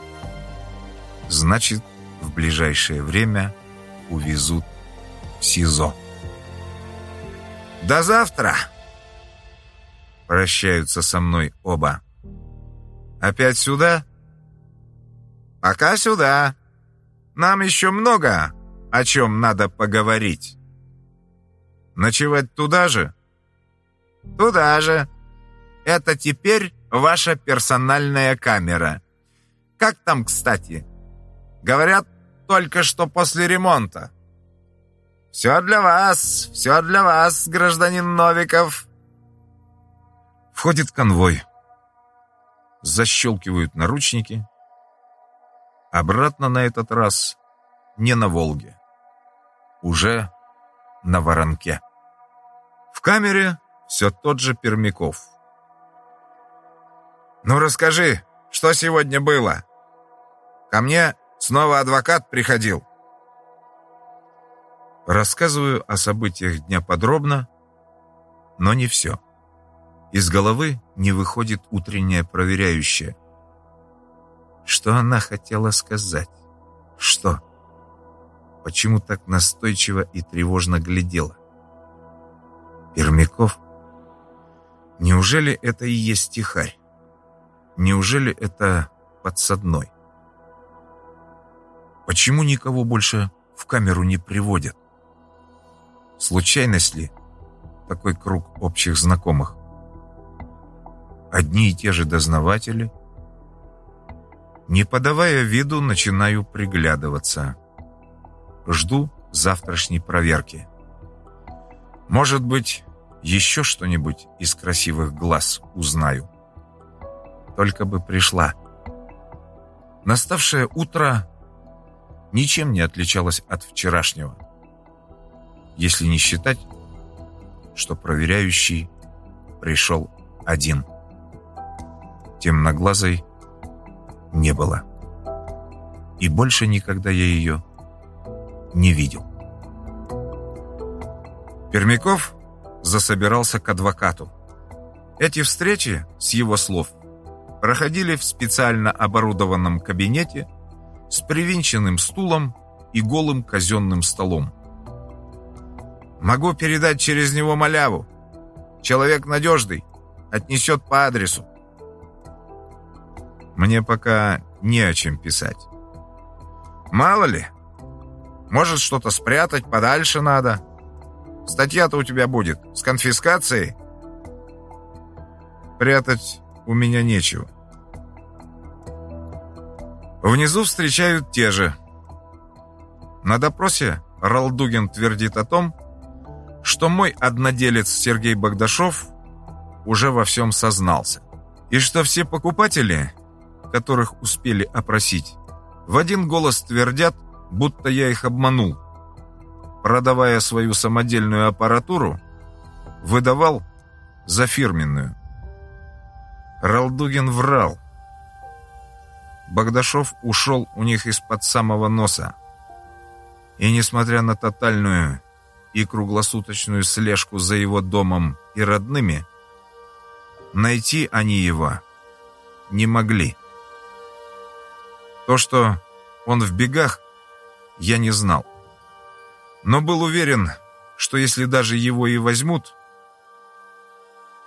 Значит, в ближайшее время увезут в СИЗО. «До завтра!» Прощаются со мной оба. «Опять сюда?» «Пока сюда. Нам еще много о чем надо поговорить». «Ночевать туда же?» Туда же. Это теперь ваша персональная камера. Как там, кстати? Говорят, только что после ремонта. Все для вас, все для вас, гражданин Новиков. Входит конвой. Защелкивают наручники. Обратно на этот раз не на Волге. Уже на Воронке. В камере все тот же Пермяков. «Ну расскажи, Что сегодня было? Ко мне снова адвокат приходил. Рассказываю о событиях дня подробно, но не все. Из головы не выходит утренняя проверяющая. Что она хотела сказать? Что? Почему так настойчиво и тревожно глядела? Пермяков? Неужели это и есть стихарь? Неужели это подсадной? Почему никого больше в камеру не приводят? Случайность ли такой круг общих знакомых? Одни и те же дознаватели? Не подавая виду, начинаю приглядываться. Жду завтрашней проверки. Может быть, еще что-нибудь из красивых глаз узнаю. Только бы пришла. Наставшее утро ничем не отличалось от вчерашнего. Если не считать, что проверяющий пришел один. Темноглазой не было. И больше никогда я ее не видел. Пермяков засобирался к адвокату. Эти встречи, с его слов, проходили в специально оборудованном кабинете с привинченным стулом и голым казенным столом. «Могу передать через него маляву. Человек надежный, отнесет по адресу». «Мне пока не о чем писать». «Мало ли, может, что-то спрятать подальше надо». Статья-то у тебя будет с конфискацией. Прятать у меня нечего. Внизу встречают те же. На допросе Ралдугин твердит о том, что мой одноделец Сергей Богдашов уже во всем сознался, и что все покупатели, которых успели опросить, в один голос твердят, будто я их обманул – продавая свою самодельную аппаратуру, выдавал за фирменную. Ралдугин врал. Богдашов ушел у них из-под самого носа. И несмотря на тотальную и круглосуточную слежку за его домом и родными, найти они его не могли. То, что он в бегах, я не знал но был уверен, что если даже его и возьмут,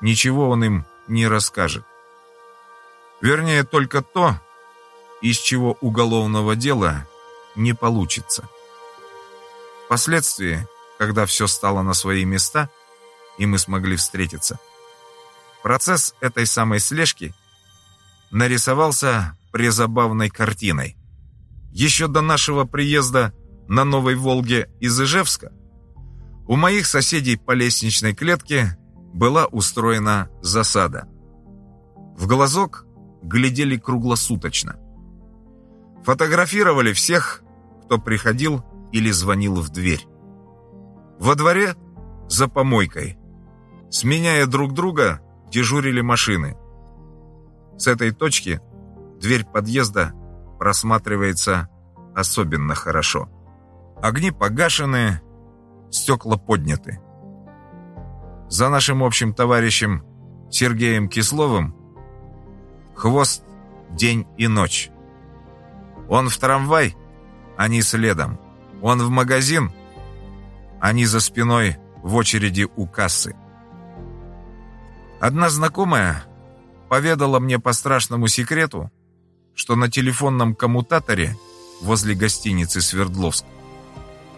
ничего он им не расскажет. Вернее, только то, из чего уголовного дела не получится. Впоследствии, когда все стало на свои места, и мы смогли встретиться, процесс этой самой слежки нарисовался призабавной картиной. Еще до нашего приезда на Новой Волге из Ижевска, у моих соседей по лестничной клетке была устроена засада. В глазок глядели круглосуточно. Фотографировали всех, кто приходил или звонил в дверь. Во дворе за помойкой, сменяя друг друга, дежурили машины. С этой точки дверь подъезда просматривается особенно хорошо. Огни погашены, стекла подняты. За нашим общим товарищем Сергеем Кисловым хвост день и ночь. Он в трамвай, они следом. Он в магазин, они за спиной в очереди у кассы. Одна знакомая поведала мне по страшному секрету, что на телефонном коммутаторе возле гостиницы «Свердловск»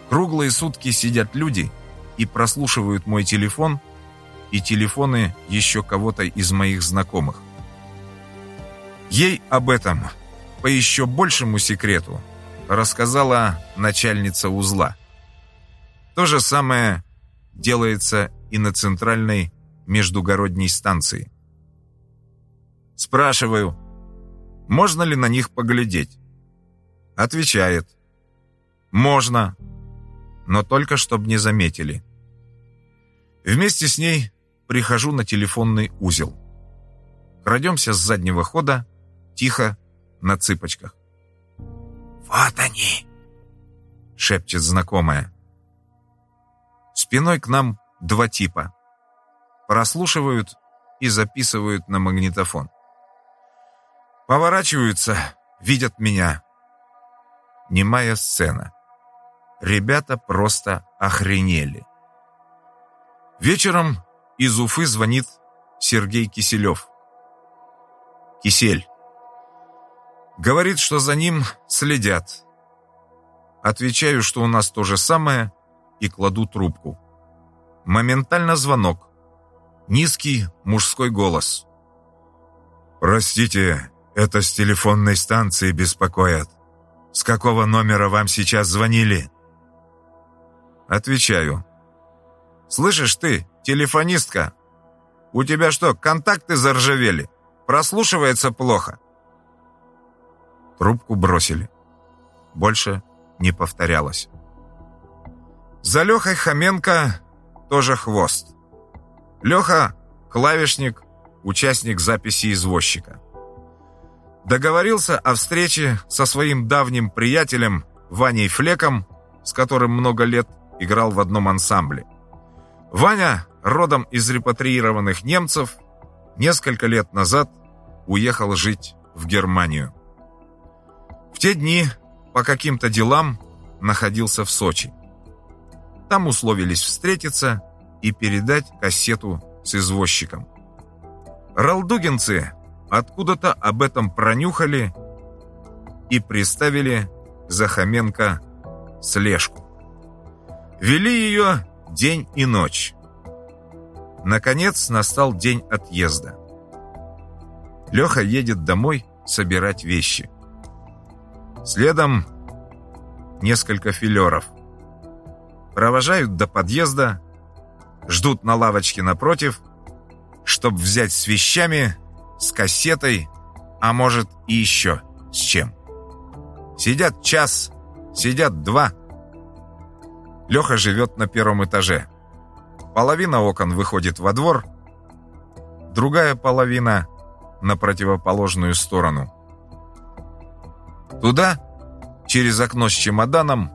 Круглые сутки сидят люди и прослушивают мой телефон и телефоны еще кого-то из моих знакомых. Ей об этом, по еще большему секрету, рассказала начальница узла. То же самое делается и на центральной междугородней станции. Спрашиваю, можно ли на них поглядеть? Отвечает, можно, но только чтобы не заметили. Вместе с ней прихожу на телефонный узел. Крадемся с заднего хода, тихо, на цыпочках. «Вот они!» — шепчет знакомая. Спиной к нам два типа. Прослушивают и записывают на магнитофон. Поворачиваются, видят меня. Немая сцена. Ребята просто охренели. Вечером из Уфы звонит Сергей Киселев. Кисель. Говорит, что за ним следят. Отвечаю, что у нас то же самое, и кладу трубку. Моментально звонок. Низкий мужской голос. «Простите, это с телефонной станции беспокоят. С какого номера вам сейчас звонили?» Отвечаю. «Слышишь ты, телефонистка, у тебя что, контакты заржавели? Прослушивается плохо?» Трубку бросили. Больше не повторялось. За Лехой Хоменко тоже хвост. Леха – клавишник, участник записи извозчика. Договорился о встрече со своим давним приятелем Ваней Флеком, с которым много лет играл в одном ансамбле. Ваня, родом из репатриированных немцев, несколько лет назад уехал жить в Германию. В те дни по каким-то делам находился в Сочи. Там условились встретиться и передать кассету с извозчиком. Ралдугинцы откуда-то об этом пронюхали и приставили Захаменко слежку. Вели ее день и ночь. Наконец настал день отъезда. Леха едет домой собирать вещи. Следом несколько филеров. Провожают до подъезда, ждут на лавочке напротив, чтобы взять с вещами, с кассетой, а может и еще с чем. Сидят час, сидят два. Леха живет на первом этаже. Половина окон выходит во двор, другая половина на противоположную сторону. Туда, через окно с чемоданом,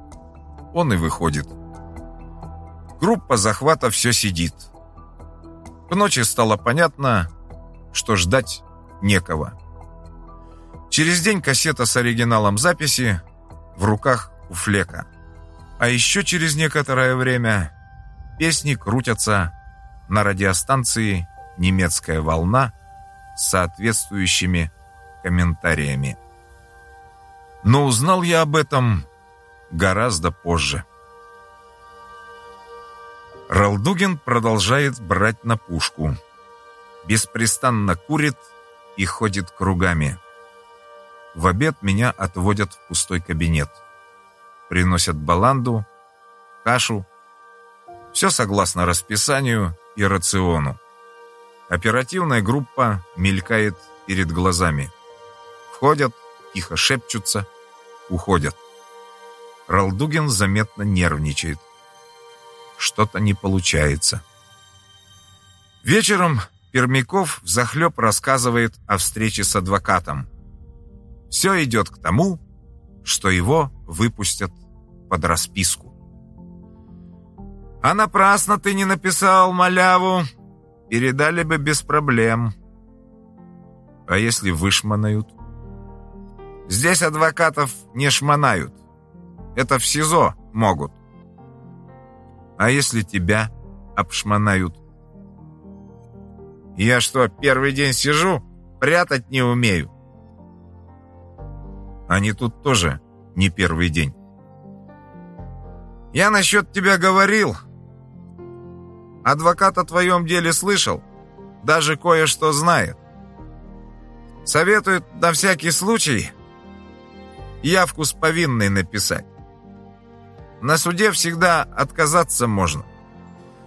он и выходит. Группа захвата все сидит. К ночи стало понятно, что ждать некого. Через день кассета с оригиналом записи в руках у Флека. А еще через некоторое время песни крутятся на радиостанции «Немецкая волна» с соответствующими комментариями. Но узнал я об этом гораздо позже. Ралдугин продолжает брать на пушку. Беспрестанно курит и ходит кругами. В обед меня отводят в пустой кабинет. Приносят баланду, кашу. Все согласно расписанию и рациону. Оперативная группа мелькает перед глазами. Входят, тихо шепчутся, уходят. Ралдугин заметно нервничает. Что-то не получается. Вечером Пермяков взахлеб рассказывает о встрече с адвокатом. Все идет к тому, что его выпустят под расписку. «А напрасно ты не написал маляву. Передали бы без проблем». «А если вышманают?» Здесь адвокатов не шмонают. Это в СИЗО могут. А если тебя обшмонают? Я что, первый день сижу? Прятать не умею. Они тут тоже не первый день. Я насчет тебя говорил. Адвокат о твоем деле слышал. Даже кое-что знает. Советует на всякий случай явку с повинной написать. На суде всегда отказаться можно.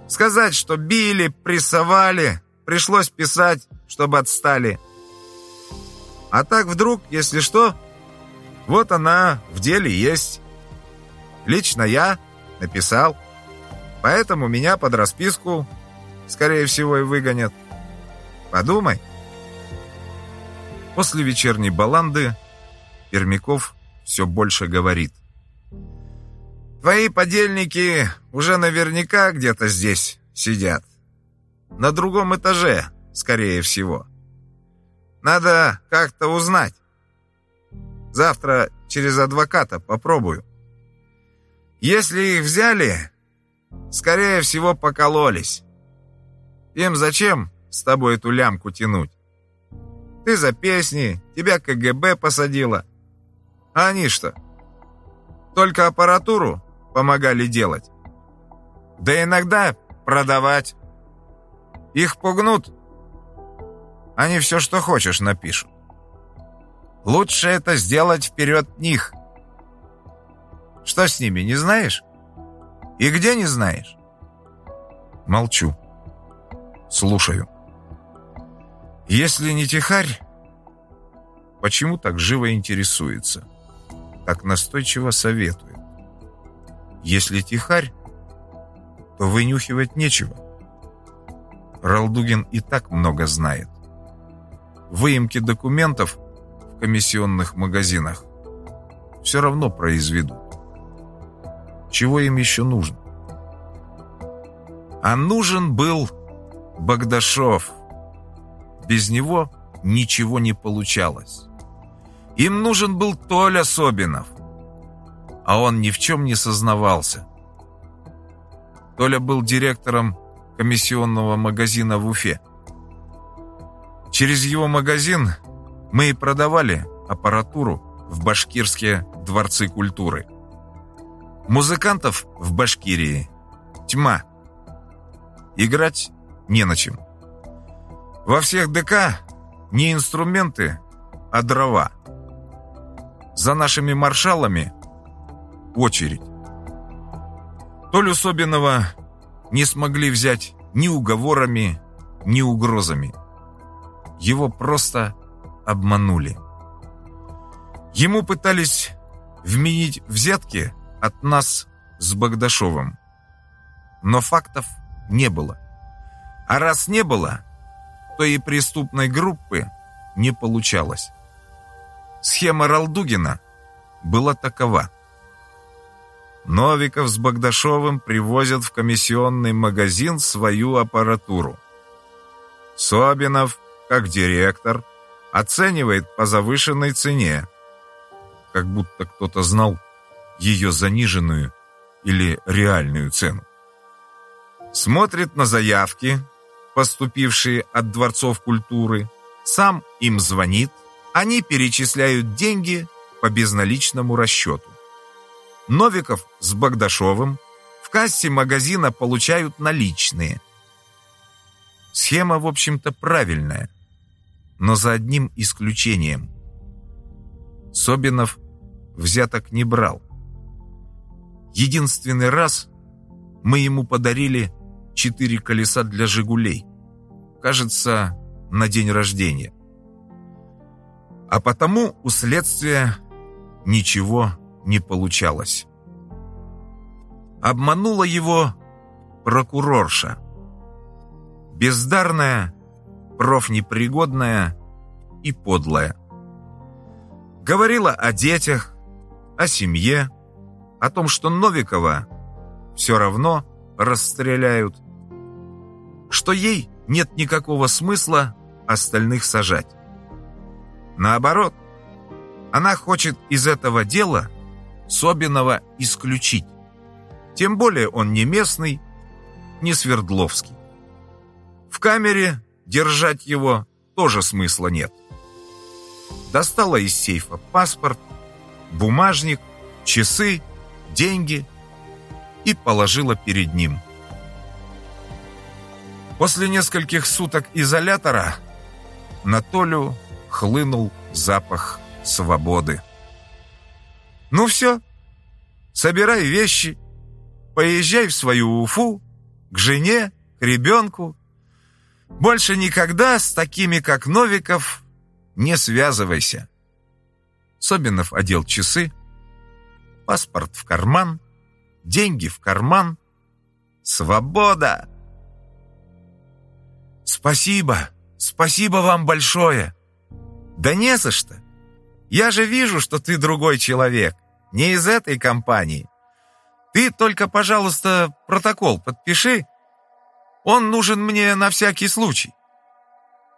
Сказать, что били, прессовали, пришлось писать, чтобы отстали. А так вдруг, если что, вот она в деле есть. Лично я написал. Поэтому меня под расписку, скорее всего, и выгонят. Подумай. После вечерней баланды Пермяков все больше говорит. «Твои подельники уже наверняка где-то здесь сидят. На другом этаже, скорее всего. Надо как-то узнать. Завтра через адвоката попробую. Если их взяли, скорее всего, покололись. Им зачем с тобой эту лямку тянуть? Ты за песни, тебя КГБ посадила. А они что? Только аппаратуру помогали делать. Да иногда продавать. Их пугнут. Они все, что хочешь, напишут. Лучше это сделать вперед них. Что с ними, не знаешь? И где не знаешь? Молчу. Слушаю. Если не тихарь, почему так живо интересуется? Так настойчиво советует. Если тихарь, то вынюхивать нечего. Ралдугин и так много знает. Выемки документов в комиссионных магазинах все равно произведут. Чего им еще нужно? А нужен был Богдашов. Без него ничего не получалось. Им нужен был Толя Собинов. А он ни в чем не сознавался. Толя был директором комиссионного магазина в Уфе. Через его магазин мы и продавали аппаратуру в башкирские дворцы культуры. Музыкантов в Башкирии тьма. Играть не на чем. Во всех ДК не инструменты, а дрова. За нашими маршалами очередь. Толю Собинова не смогли взять ни уговорами, ни угрозами. Его просто обманули. Ему пытались вменить взятки от нас с Богдашовым. Но фактов не было. А раз не было, то и преступной группы не получалось. Схема Ралдугина была такова. Новиков с Богдашовым привозят в комиссионный магазин свою аппаратуру. Собинов, как директор, оценивает по завышенной цене, как будто кто-то знал ее заниженную или реальную цену. Смотрит на заявки, поступившие от дворцов культуры, сам им звонит, они перечисляют деньги по безналичному расчету. Новиков с Богдашовым в кассе магазина получают наличные. Схема, в общем-то, правильная, но за одним исключением. Собинов взяток не брал. Единственный раз мы ему подарили четыре колеса для «Жигулей». Кажется, на день рождения. А потому у следствия ничего не получалось. Обманула его прокурорша. Бездарная, профнепригодная и подлая. Говорила о детях, о семье, о том, что Новикова все равно расстреляют, что ей нет никакого смысла остальных сажать. Наоборот, она хочет из этого дела Собинова исключить. Тем более он не местный, не Свердловский. В камере держать его тоже смысла нет. Достала из сейфа паспорт, бумажник, часы, деньги и положила перед ним. После нескольких суток изолятора на Толю хлынул запах свободы. «Ну все, собирай вещи, поезжай в свою Уфу, к жене, к ребенку. Больше никогда с такими, как Новиков, не связывайся». Собинов одел часы, паспорт в карман, деньги в карман. Свобода! «Спасибо, спасибо вам большое!» Да не за что. Я же вижу, что ты другой человек, не из этой компании. Ты только, пожалуйста, протокол подпиши. Он нужен мне на всякий случай.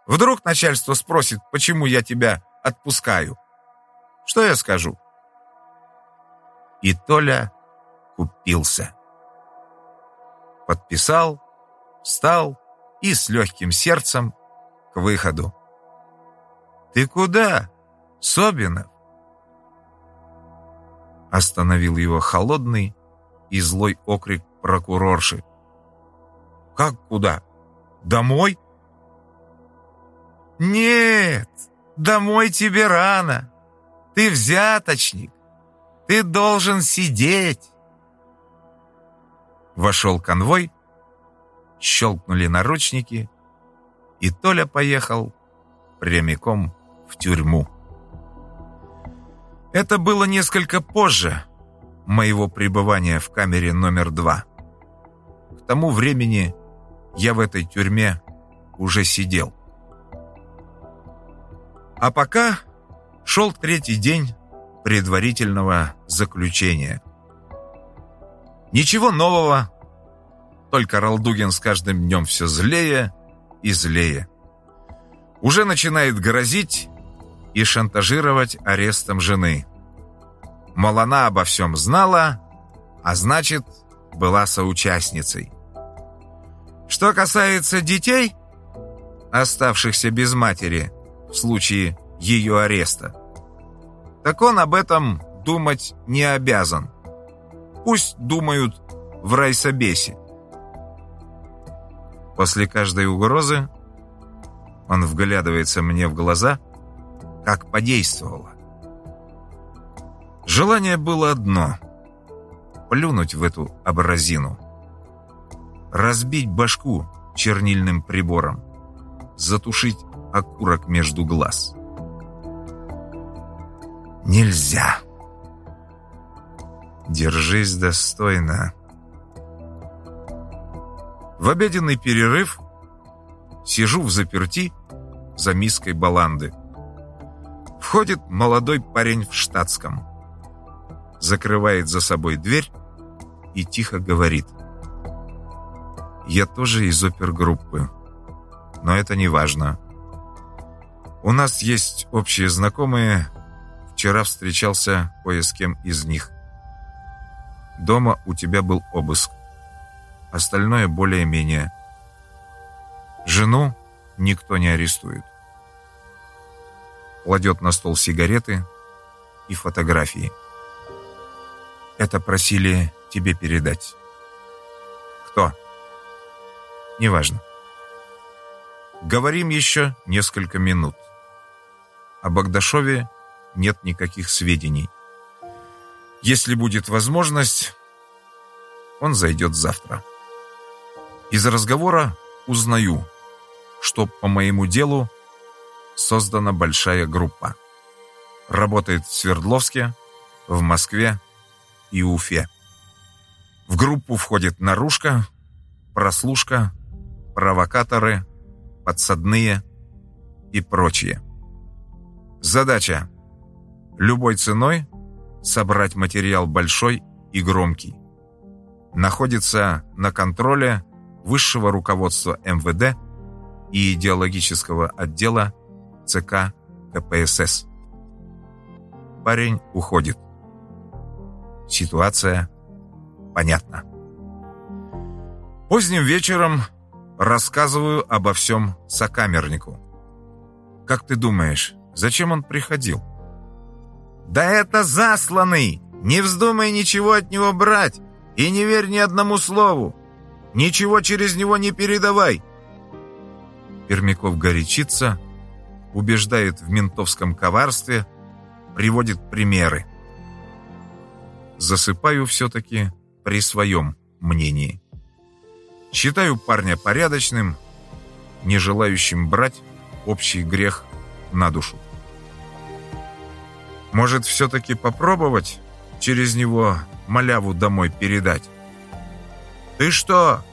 Вдруг начальство спросит, почему я тебя отпускаю. Что я скажу? И Толя купился. Подписал, встал и с легким сердцем к выходу. «Ты куда, Собинов?» Остановил его холодный и злой окрик прокурорши. «Как куда? Домой?» «Нет, домой тебе рано. Ты взяточник. Ты должен сидеть». Вошел конвой, щелкнули наручники, и Толя поехал прямиком в тюрьму. Это было несколько позже моего пребывания в камере номер два. К тому времени я в этой тюрьме уже сидел. А пока шел третий день предварительного заключения. Ничего нового, только Ралдугин с каждым днем все злее и злее. Уже начинает грозить и шантажировать арестом жены. Мол, она обо всем знала, а значит, была соучастницей. Что касается детей, оставшихся без матери в случае ее ареста, так он об этом думать не обязан. Пусть думают в райсобесе. После каждой угрозы он вглядывается мне в глаза, как подействовало. Желание было одно — плюнуть в эту абразину, разбить башку чернильным прибором, затушить окурок между глаз. Нельзя. Держись достойно. В обеденный перерыв сижу в заперти за миской баланды. Входит молодой парень в штатском. Закрывает за собой дверь и тихо говорит. «Я тоже из опергруппы, но это не важно. У нас есть общие знакомые. Вчера встречался кое с кем из них. Дома у тебя был обыск остальное более-менее. Жену никто не арестует. Кладет на стол сигареты и фотографии. Это просили тебе передать. Кто? Неважно. Говорим еще несколько минут. О Богдашове нет никаких сведений. Если будет возможность, он зайдет завтра. Из разговора узнаю, что по моему делу создана большая группа. Работает в Свердловске, в Москве и Уфе. В группу входит наружка, прослушка, провокаторы, подсадные и прочие. Задача – любой ценой собрать материал большой и громкий. Находится на контроле высшего руководства МВД и идеологического отдела ЦК КПСС. Парень уходит. Ситуация понятна. Поздним вечером рассказываю обо всем сокамернику. Как ты думаешь, зачем он приходил? Да это засланный! Не вздумай ничего от него брать и не верь ни одному слову. Ничего через него не передавай!» Пермяков горячится, убеждает в ментовском коварстве, приводит примеры. Засыпаю все-таки при своем мнении. Считаю парня порядочным, не желающим брать общий грех на душу. Может, все-таки попробовать через него маляву домой передать? «Ты что?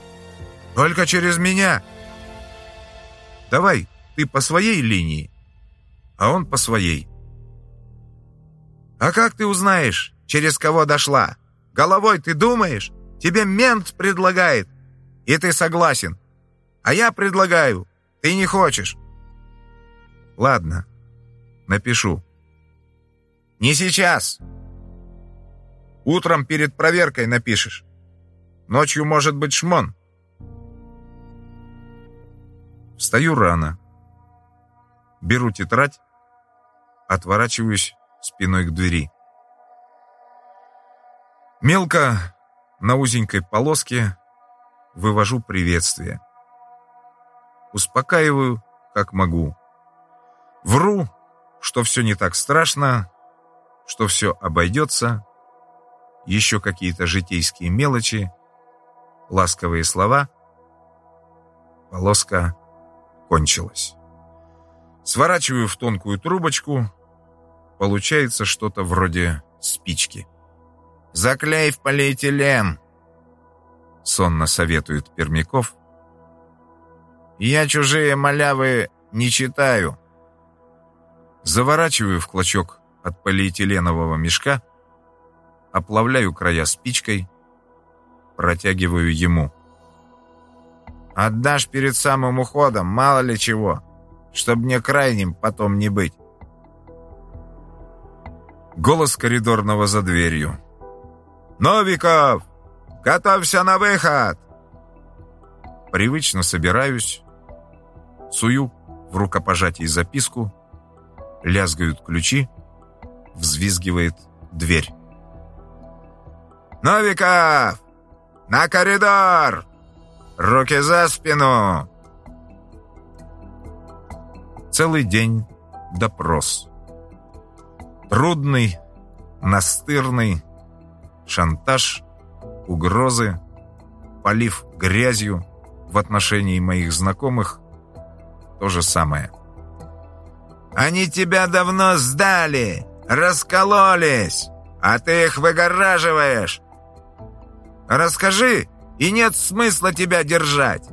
Только через меня?» «Давай, ты по своей линии, а он по своей. «А как ты узнаешь, через кого дошла? Головой ты думаешь? Тебе мент предлагает, и ты согласен. А я предлагаю, ты не хочешь». «Ладно, напишу». «Не сейчас. Утром перед проверкой напишешь. Ночью может быть шмон». Встаю рано. Беру тетрадь, отворачиваюсь спиной к двери. Мелко, на узенькой полоске, вывожу приветствие. Успокаиваю, как могу. Вру, что все не так страшно, что все обойдется, еще какие-то житейские мелочи, ласковые слова. Полоска кончилась. Сворачиваю в тонкую трубочку. Получается что-то вроде спички. «Заклей в полиэтилен!» Сонно советует Пермяков. «Я чужие малявы не читаю». Заворачиваю в клочок от полиэтиленового мешка, оплавляю края спичкой, протягиваю ему. «Отдашь перед самым уходом, мало ли чего, чтобы мне крайним потом не быть». Голос коридорного за дверью. «Новиков, готовься на выход!» Привычно собираюсь, сую в рукопожатии записку, лязгают ключи, взвизгивает дверь. «Новиков! На коридор! Руки за спину!» Целый день допрос. Трудный, настырный, шантаж, угрозы, полив грязью в отношении моих знакомых – то же самое. «Они тебя давно сдали, раскололись, а ты их выгораживаешь. Расскажи, и нет смысла тебя держать.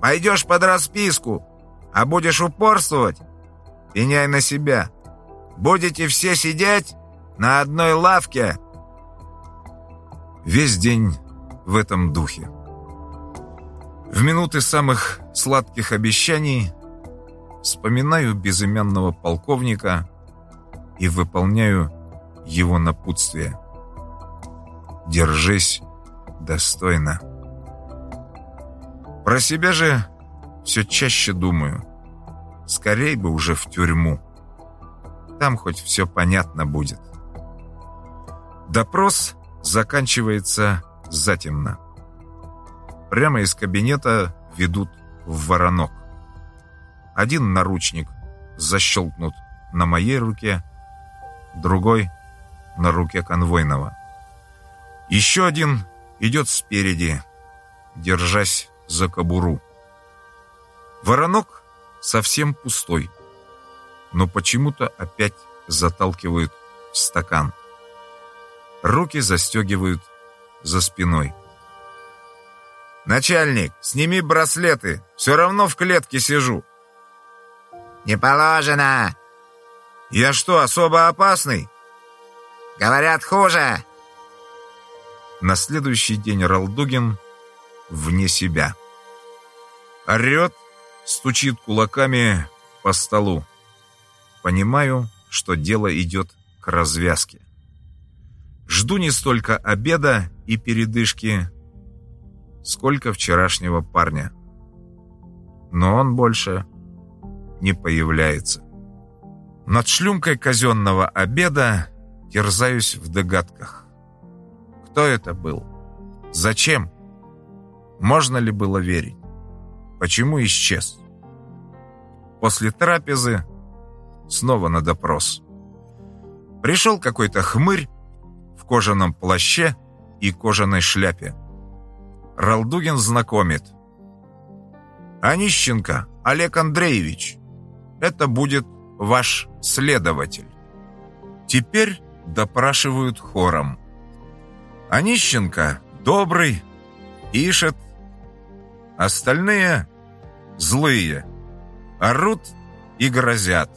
Пойдешь под расписку, а будешь упорствовать, пеняй на себя. Будете все сидеть на одной лавке». Весь день в этом духе. В минуты самых сладких обещаний вспоминаю безымянного полковника и выполняю его напутствие. Держись достойно. Про себя же все чаще думаю. Скорей бы уже в тюрьму. Там хоть все понятно будет. Допрос заканчивается затемно. Прямо из кабинета ведут в воронок. Один наручник защелкнут на моей руке, другой — на руке конвойного. Еще один идет спереди, держась за кобуру. Воронок совсем пустой, но почему-то опять заталкивают в стакан. Руки застегивают за спиной. «Начальник, сними браслеты, все равно в клетке сижу». «Не положено!» «Я что, особо опасный?» «Говорят, хуже!» На следующий день Ралдугин вне себя. Орет, стучит кулаками по столу. Понимаю, что дело идет к развязке. Жду не столько обеда и передышки, сколько вчерашнего парня. Но он больше не появляется. Над шлюмкой казенного обеда терзаюсь в догадках. Кто это был? Зачем? Можно ли было верить? Почему исчез? После трапезы снова на допрос. Пришел какой-то хмырь в кожаном плаще и кожаной шляпе. Ралдугин знакомит. «Онищенко Олег Андреевич, это будет ваш следователь». Теперь допрашивают хором. Онищенко добрый, ишет. Остальные злые, орут и грозят.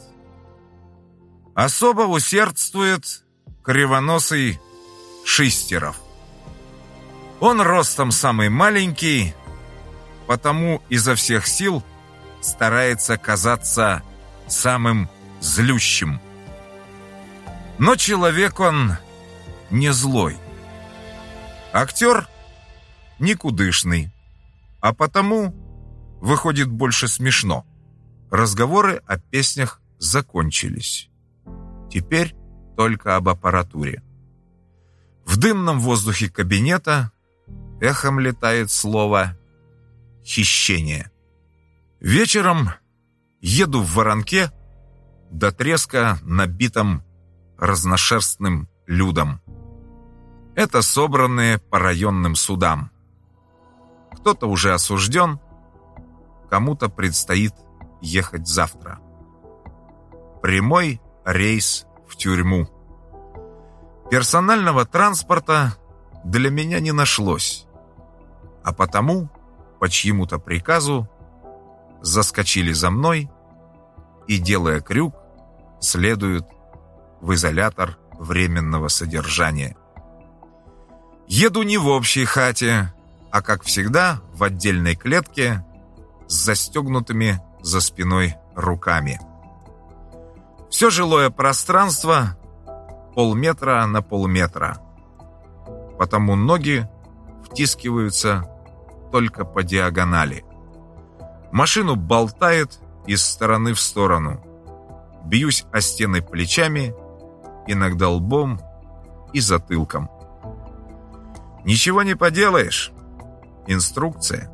Особо усердствует кривоносый Шистеров. Он ростом самый маленький, потому изо всех сил старается казаться самым злющим. Но человек он не злой. Актер никудышный, а потому выходит больше смешно. Разговоры о песнях закончились. Теперь только об аппаратуре. В дымном воздухе кабинета эхом летает слово «хищение». Вечером еду в воронке до треска набитым разношерстным людом. Это собранные по районным судам. Кто-то уже осужден, кому-то предстоит ехать завтра. Прямой рейс в тюрьму. Персонального транспорта для меня не нашлось, а потому, по чьему-то приказу, заскочили за мной и, делая крюк, следуют в изолятор временного содержания. Еду не в общей хате, а, как всегда, в отдельной клетке с застегнутыми за спиной руками. Все жилое пространство полметра на полметра, потому ноги втискиваются только по диагонали. Машину болтает из стороны в сторону. Бьюсь о стены плечами, иногда лбом и затылком. Ничего не поделаешь. Инструкция.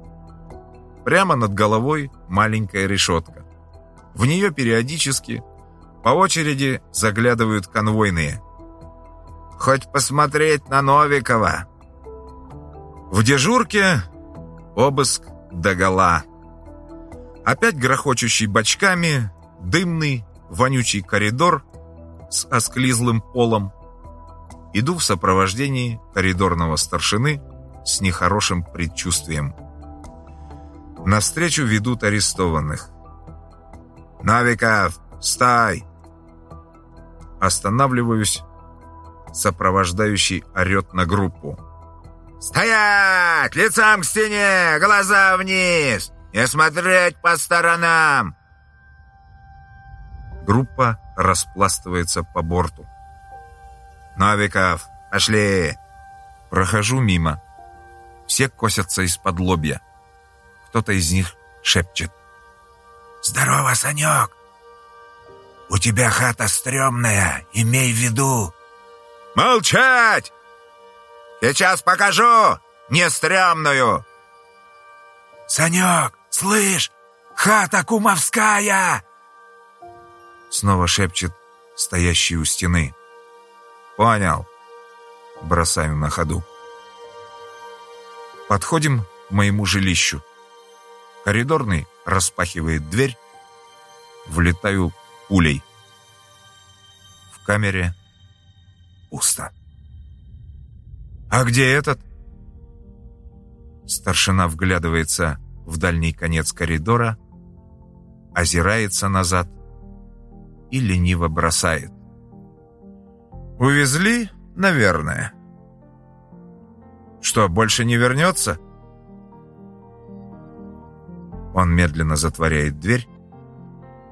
Прямо над головой маленькая решетка. В нее периодически по очереди заглядывают конвойные. Хоть посмотреть на Новикова. В дежурке обыск догола. Опять грохочущий бочками, дымный, вонючий коридор с осклизлым полом. Иду в сопровождении коридорного старшины с нехорошим предчувствием. Навстречу ведут арестованных. «Навиков, стой!» Останавливаюсь. Сопровождающий орет на группу. «Стоять! Лицом к стене! Глаза вниз! Не смотреть по сторонам!» Группа распластывается по борту. «Новиков, пошли!» Прохожу мимо. Все косятся из-под лобья. Кто-то из них шепчет. «Здорово, Санек! У тебя хата стрёмная, имей в виду!» «Молчать! Сейчас покажу не стрёмную!» «Санек, «Слышь, хата кумовская!» Снова шепчет стоящий у стены. «Понял!» Бросаю на ходу. Подходим к моему жилищу. Коридорный распахивает дверь. Влетаю пулей. В камере пусто. «А где этот?» Старшина вглядывается в дальний конец коридора, озирается назад и лениво бросает. «Увезли, наверное». «Что, больше не вернется?» Он медленно затворяет дверь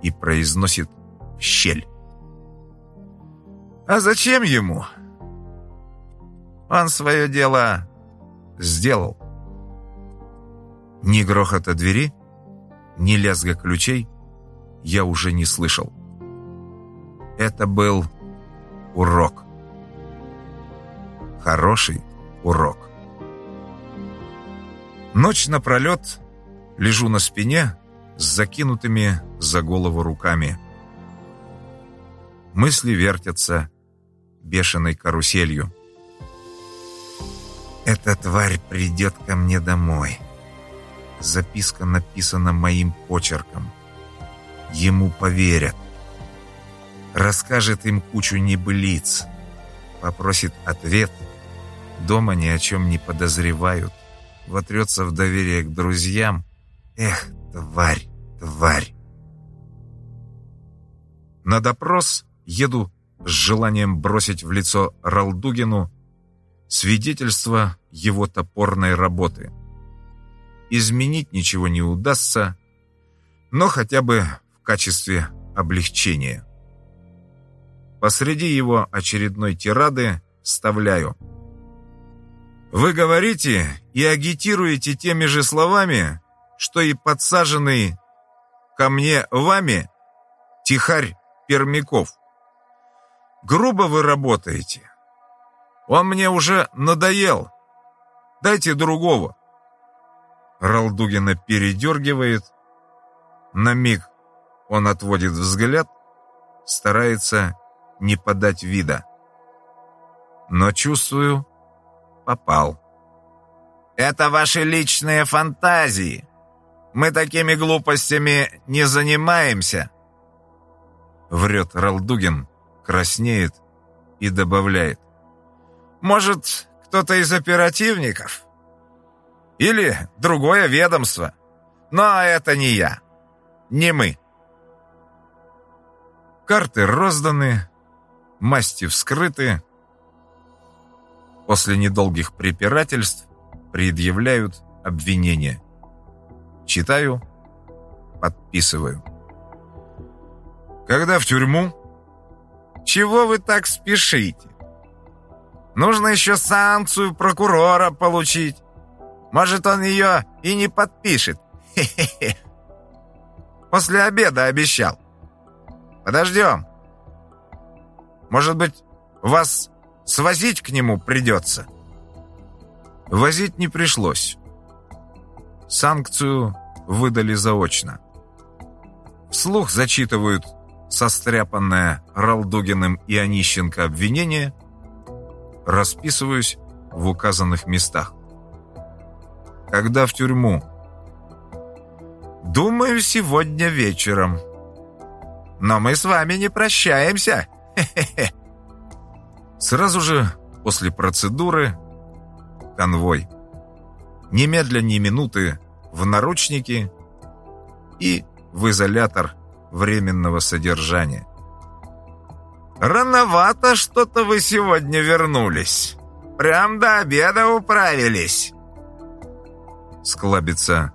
и произносит щель. «А зачем ему?» «Он свое дело сделал». Ни грохота двери, ни лязга ключей я уже не слышал. Это был урок. Хороший урок. Ночь напролет лежу на спине с закинутыми за голову руками. Мысли вертятся бешеной каруселью. «Эта тварь придет ко мне домой». Записка написана моим почерком. Ему поверят. Расскажет им кучу небылиц. Попросит ответ. Дома ни о чем не подозревают. Вотрется в доверие к друзьям. Эх, тварь, тварь. На допрос еду с желанием бросить в лицо Ралдугину свидетельство его топорной работы. Изменить ничего не удастся, но хотя бы в качестве облегчения. Посреди его очередной тирады вставляю. Вы говорите и агитируете теми же словами, что и подсаженный ко мне вами тихарь Пермяков. Грубо вы работаете. Он мне уже надоел. Дайте другого. Ралдугина передергивает. На миг он отводит взгляд, старается не подать вида. Но чувствую, попал. «Это ваши личные фантазии. Мы такими глупостями не занимаемся». Врет Ралдугин, краснеет и добавляет. «Может, кто-то из оперативников? Или другое ведомство? Но это не я, не мы». Карты розданы, масти вскрыты. После недолгих препирательств предъявляют обвинение. Читаю, подписываю. Когда в тюрьму? Чего вы так спешите? Нужно еще санкцию прокурора получить. Может, он ее и не подпишет. Хе -хе -хе. После обеда обещал. Подождем. Может быть, вас свозить к нему придется?» Возить не пришлось. Санкцию выдали заочно. Вслух зачитывают состряпанное Ралдугиным и Онищенко обвинение, расписываюсь в указанных местах. Когда в тюрьму? Думаю, сегодня вечером. Но мы с вами не прощаемся. Сразу же после процедуры конвой. Немедля ни минуты в наручники и в изолятор временного содержания. «Рановато что-то вы сегодня вернулись. Прям до обеда управились!» Склабится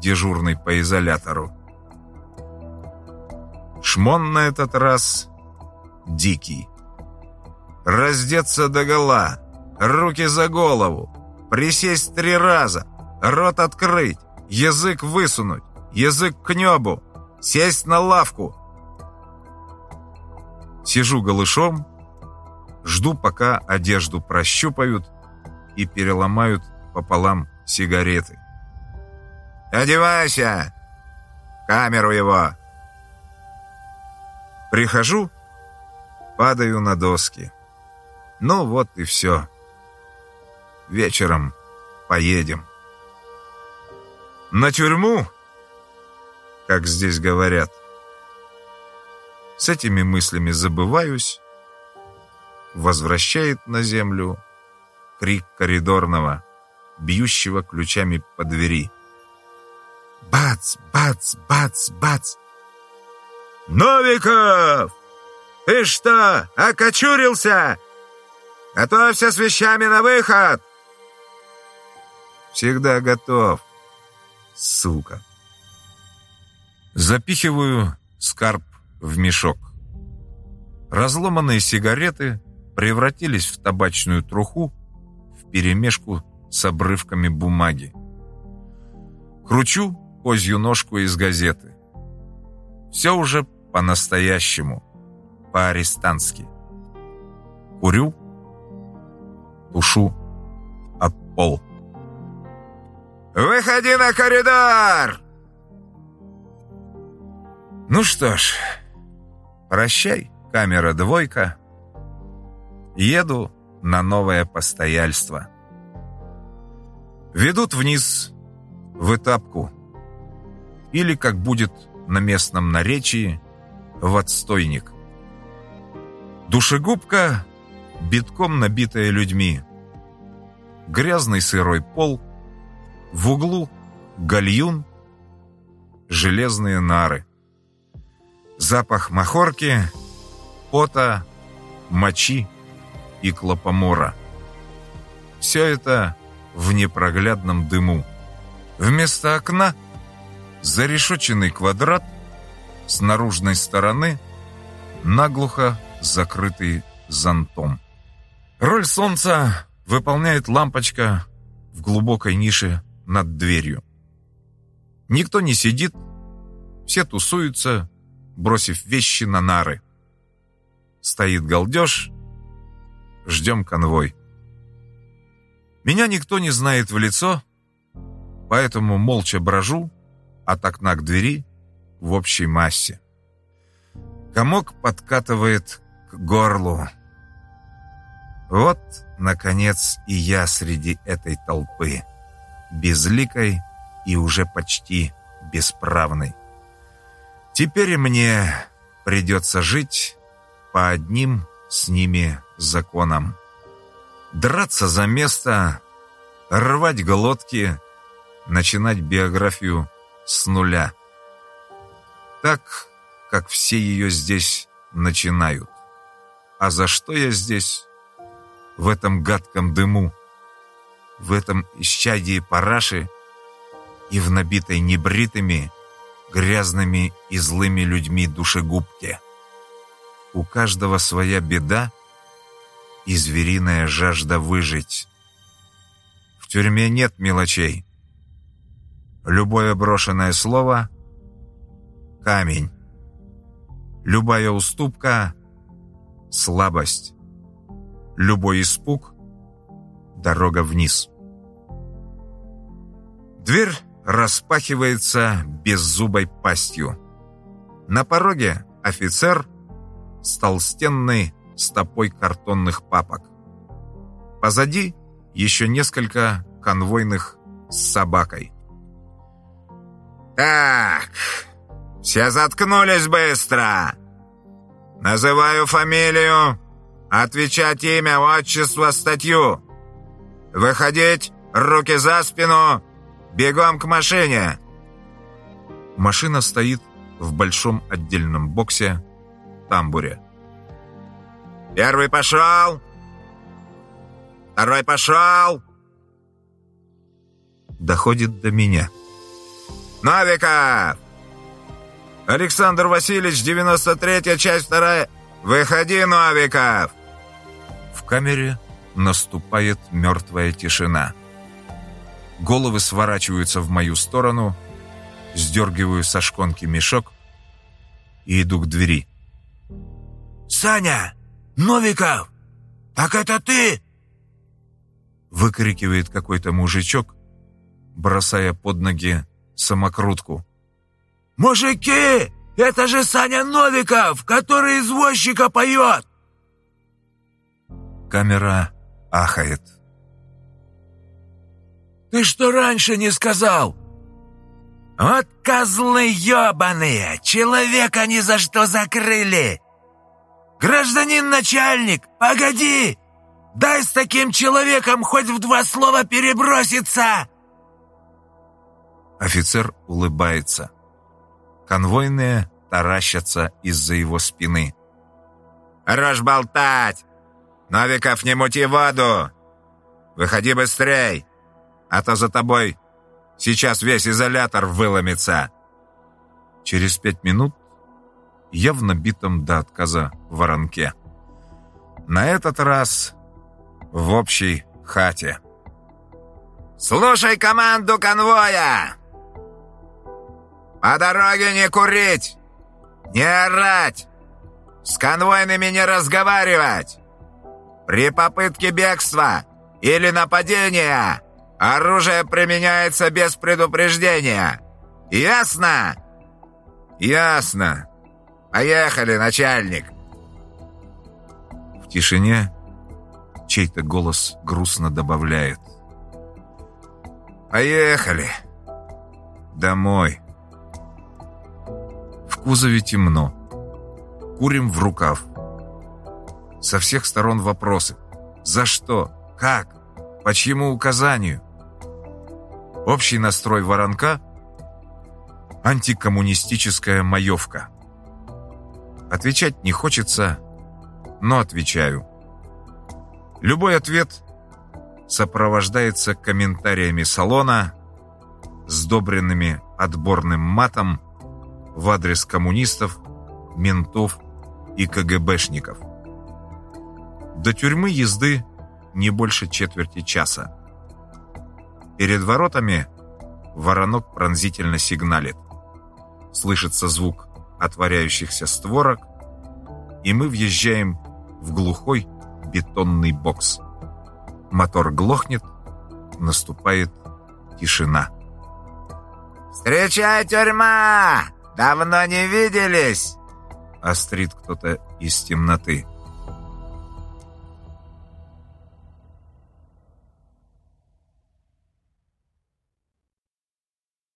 дежурный по изолятору. Шмон на этот раз дикий. Раздеться догола, руки за голову, присесть три раза, рот открыть, язык высунуть, язык к небу, сесть на лавку. Сижу голышом, жду, пока одежду прощупают и переломают пополам сигареты. «Одевайся! Камеру его!» Прихожу, падаю на доски. Ну вот и все. Вечером поедем. На тюрьму, как здесь говорят. С этими мыслями забываюсь. Возвращает на землю крик коридорного, бьющего ключами по двери. Бац, бац, бац, бац. «Новиков! Ты что, окочурился? Готовься с вещами на выход!» «Всегда готов, сука!» Запихиваю скарб в мешок. Разломанные сигареты превратились в табачную труху вперемешку с обрывками бумаги. Кручу козью ножку из газеты. Все уже по-настоящему, по-арестантски. Курю, тушу об пол. «Выходи на коридор!» Ну что ж, прощай, камера двойка. Еду на новое постояльство. Ведут вниз, в этапку. Или, как будет на местном наречии, в отстойник. Душегубка, битком набитая людьми. Грязный сырой пол, в углу гальюн, железные нары. Запах махорки пота, мочи и клопомора. Все это в непроглядном дыму. Вместо окна зарешоченный квадрат с наружной стороны наглухо закрытый зонтом. Роль солнца выполняет лампочка в глубокой нише над дверью. Никто не сидит, все тусуются, бросив вещи на нары. Стоит галдеж, ждем конвой. Меня никто не знает в лицо, поэтому молча брожу от окна к двери в общей массе. Комок подкатывает к горлу. Вот, наконец, и я среди этой толпы, безликой и уже почти бесправной. Теперь мне придется жить по одним с ними законам. Драться за место, рвать глотки, начинать биографию с нуля. Так, как все ее здесь начинают. А за что я здесь? В этом гадком дыму, в этом исчадии параши и в набитой небритыми, грязными и злыми людьми душегубке. У каждого своя беда и звериная жажда выжить. В тюрьме нет мелочей. Любое брошенное слово — камень. Любая уступка — слабость. Любой испуг — дорога вниз. Дверь распахивается беззубой пастью. На пороге офицер с толстенной стопой картонных папок. Позади еще несколько конвойных с собакой. «Так, все заткнулись быстро! Называю фамилию, отвечать имя, отчество, статью. Выходить, руки за спину, бегом к машине!» Машина стоит в большом отдельном боксе, тамбуре. «Первый пошел! Второй пошел!» Доходит до меня. «Новиков! Александр Васильевич, 93-я, часть вторая. Выходи, Новиков!» В камере наступает мертвая тишина. Головы сворачиваются в мою сторону, сдергиваю со шконки мешок и иду к двери. «Саня! Новиков! Так это ты?» Выкрикивает какой-то мужичок, бросая под ноги самокрутку. «Мужики! Это же Саня Новиков, который извозчика поет!» Камера ахает. «Ты что раньше не сказал?» «Вот козлы ебаные! Человека ни за что закрыли!» «Гражданин начальник, погоди! Дай с таким человеком хоть в два слова переброситься!» Офицер улыбается. Конвойные таращатся из-за его спины. «Хорош болтать! Новиков, не мути воду! Выходи быстрей, а то за тобой сейчас весь изолятор выломится!» Через пять минут я в набитом до отказа воронке. На этот раз в общей хате. «Слушай команду конвоя! По дороге не курить, не орать, с конвойными не разговаривать. При попытке бегства или нападения оружие применяется без предупреждения. Ясно?» «Ясно!» «Поехали, начальник!» В тишине чей-то голос грустно добавляет. «Поехали! Домой!» В кузове темно. Курим в рукав. Со всех сторон вопросы. За что? Как? По чьему указанию? Общий настрой воронка – антикоммунистическая маевка. Отвечать не хочется, но отвечаю. Любой ответ сопровождается комментариями салона, сдобренными отборным матом в адрес коммунистов, ментов и КГБшников. До тюрьмы езды не больше четверти часа. Перед воротами воронок пронзительно сигналит. Слышится звук отворяющихся створок, и мы въезжаем в глухой бетонный бокс. Мотор глохнет, наступает тишина. «Встречай, тюрьма! Давно не виделись!» Острит кто-то из темноты.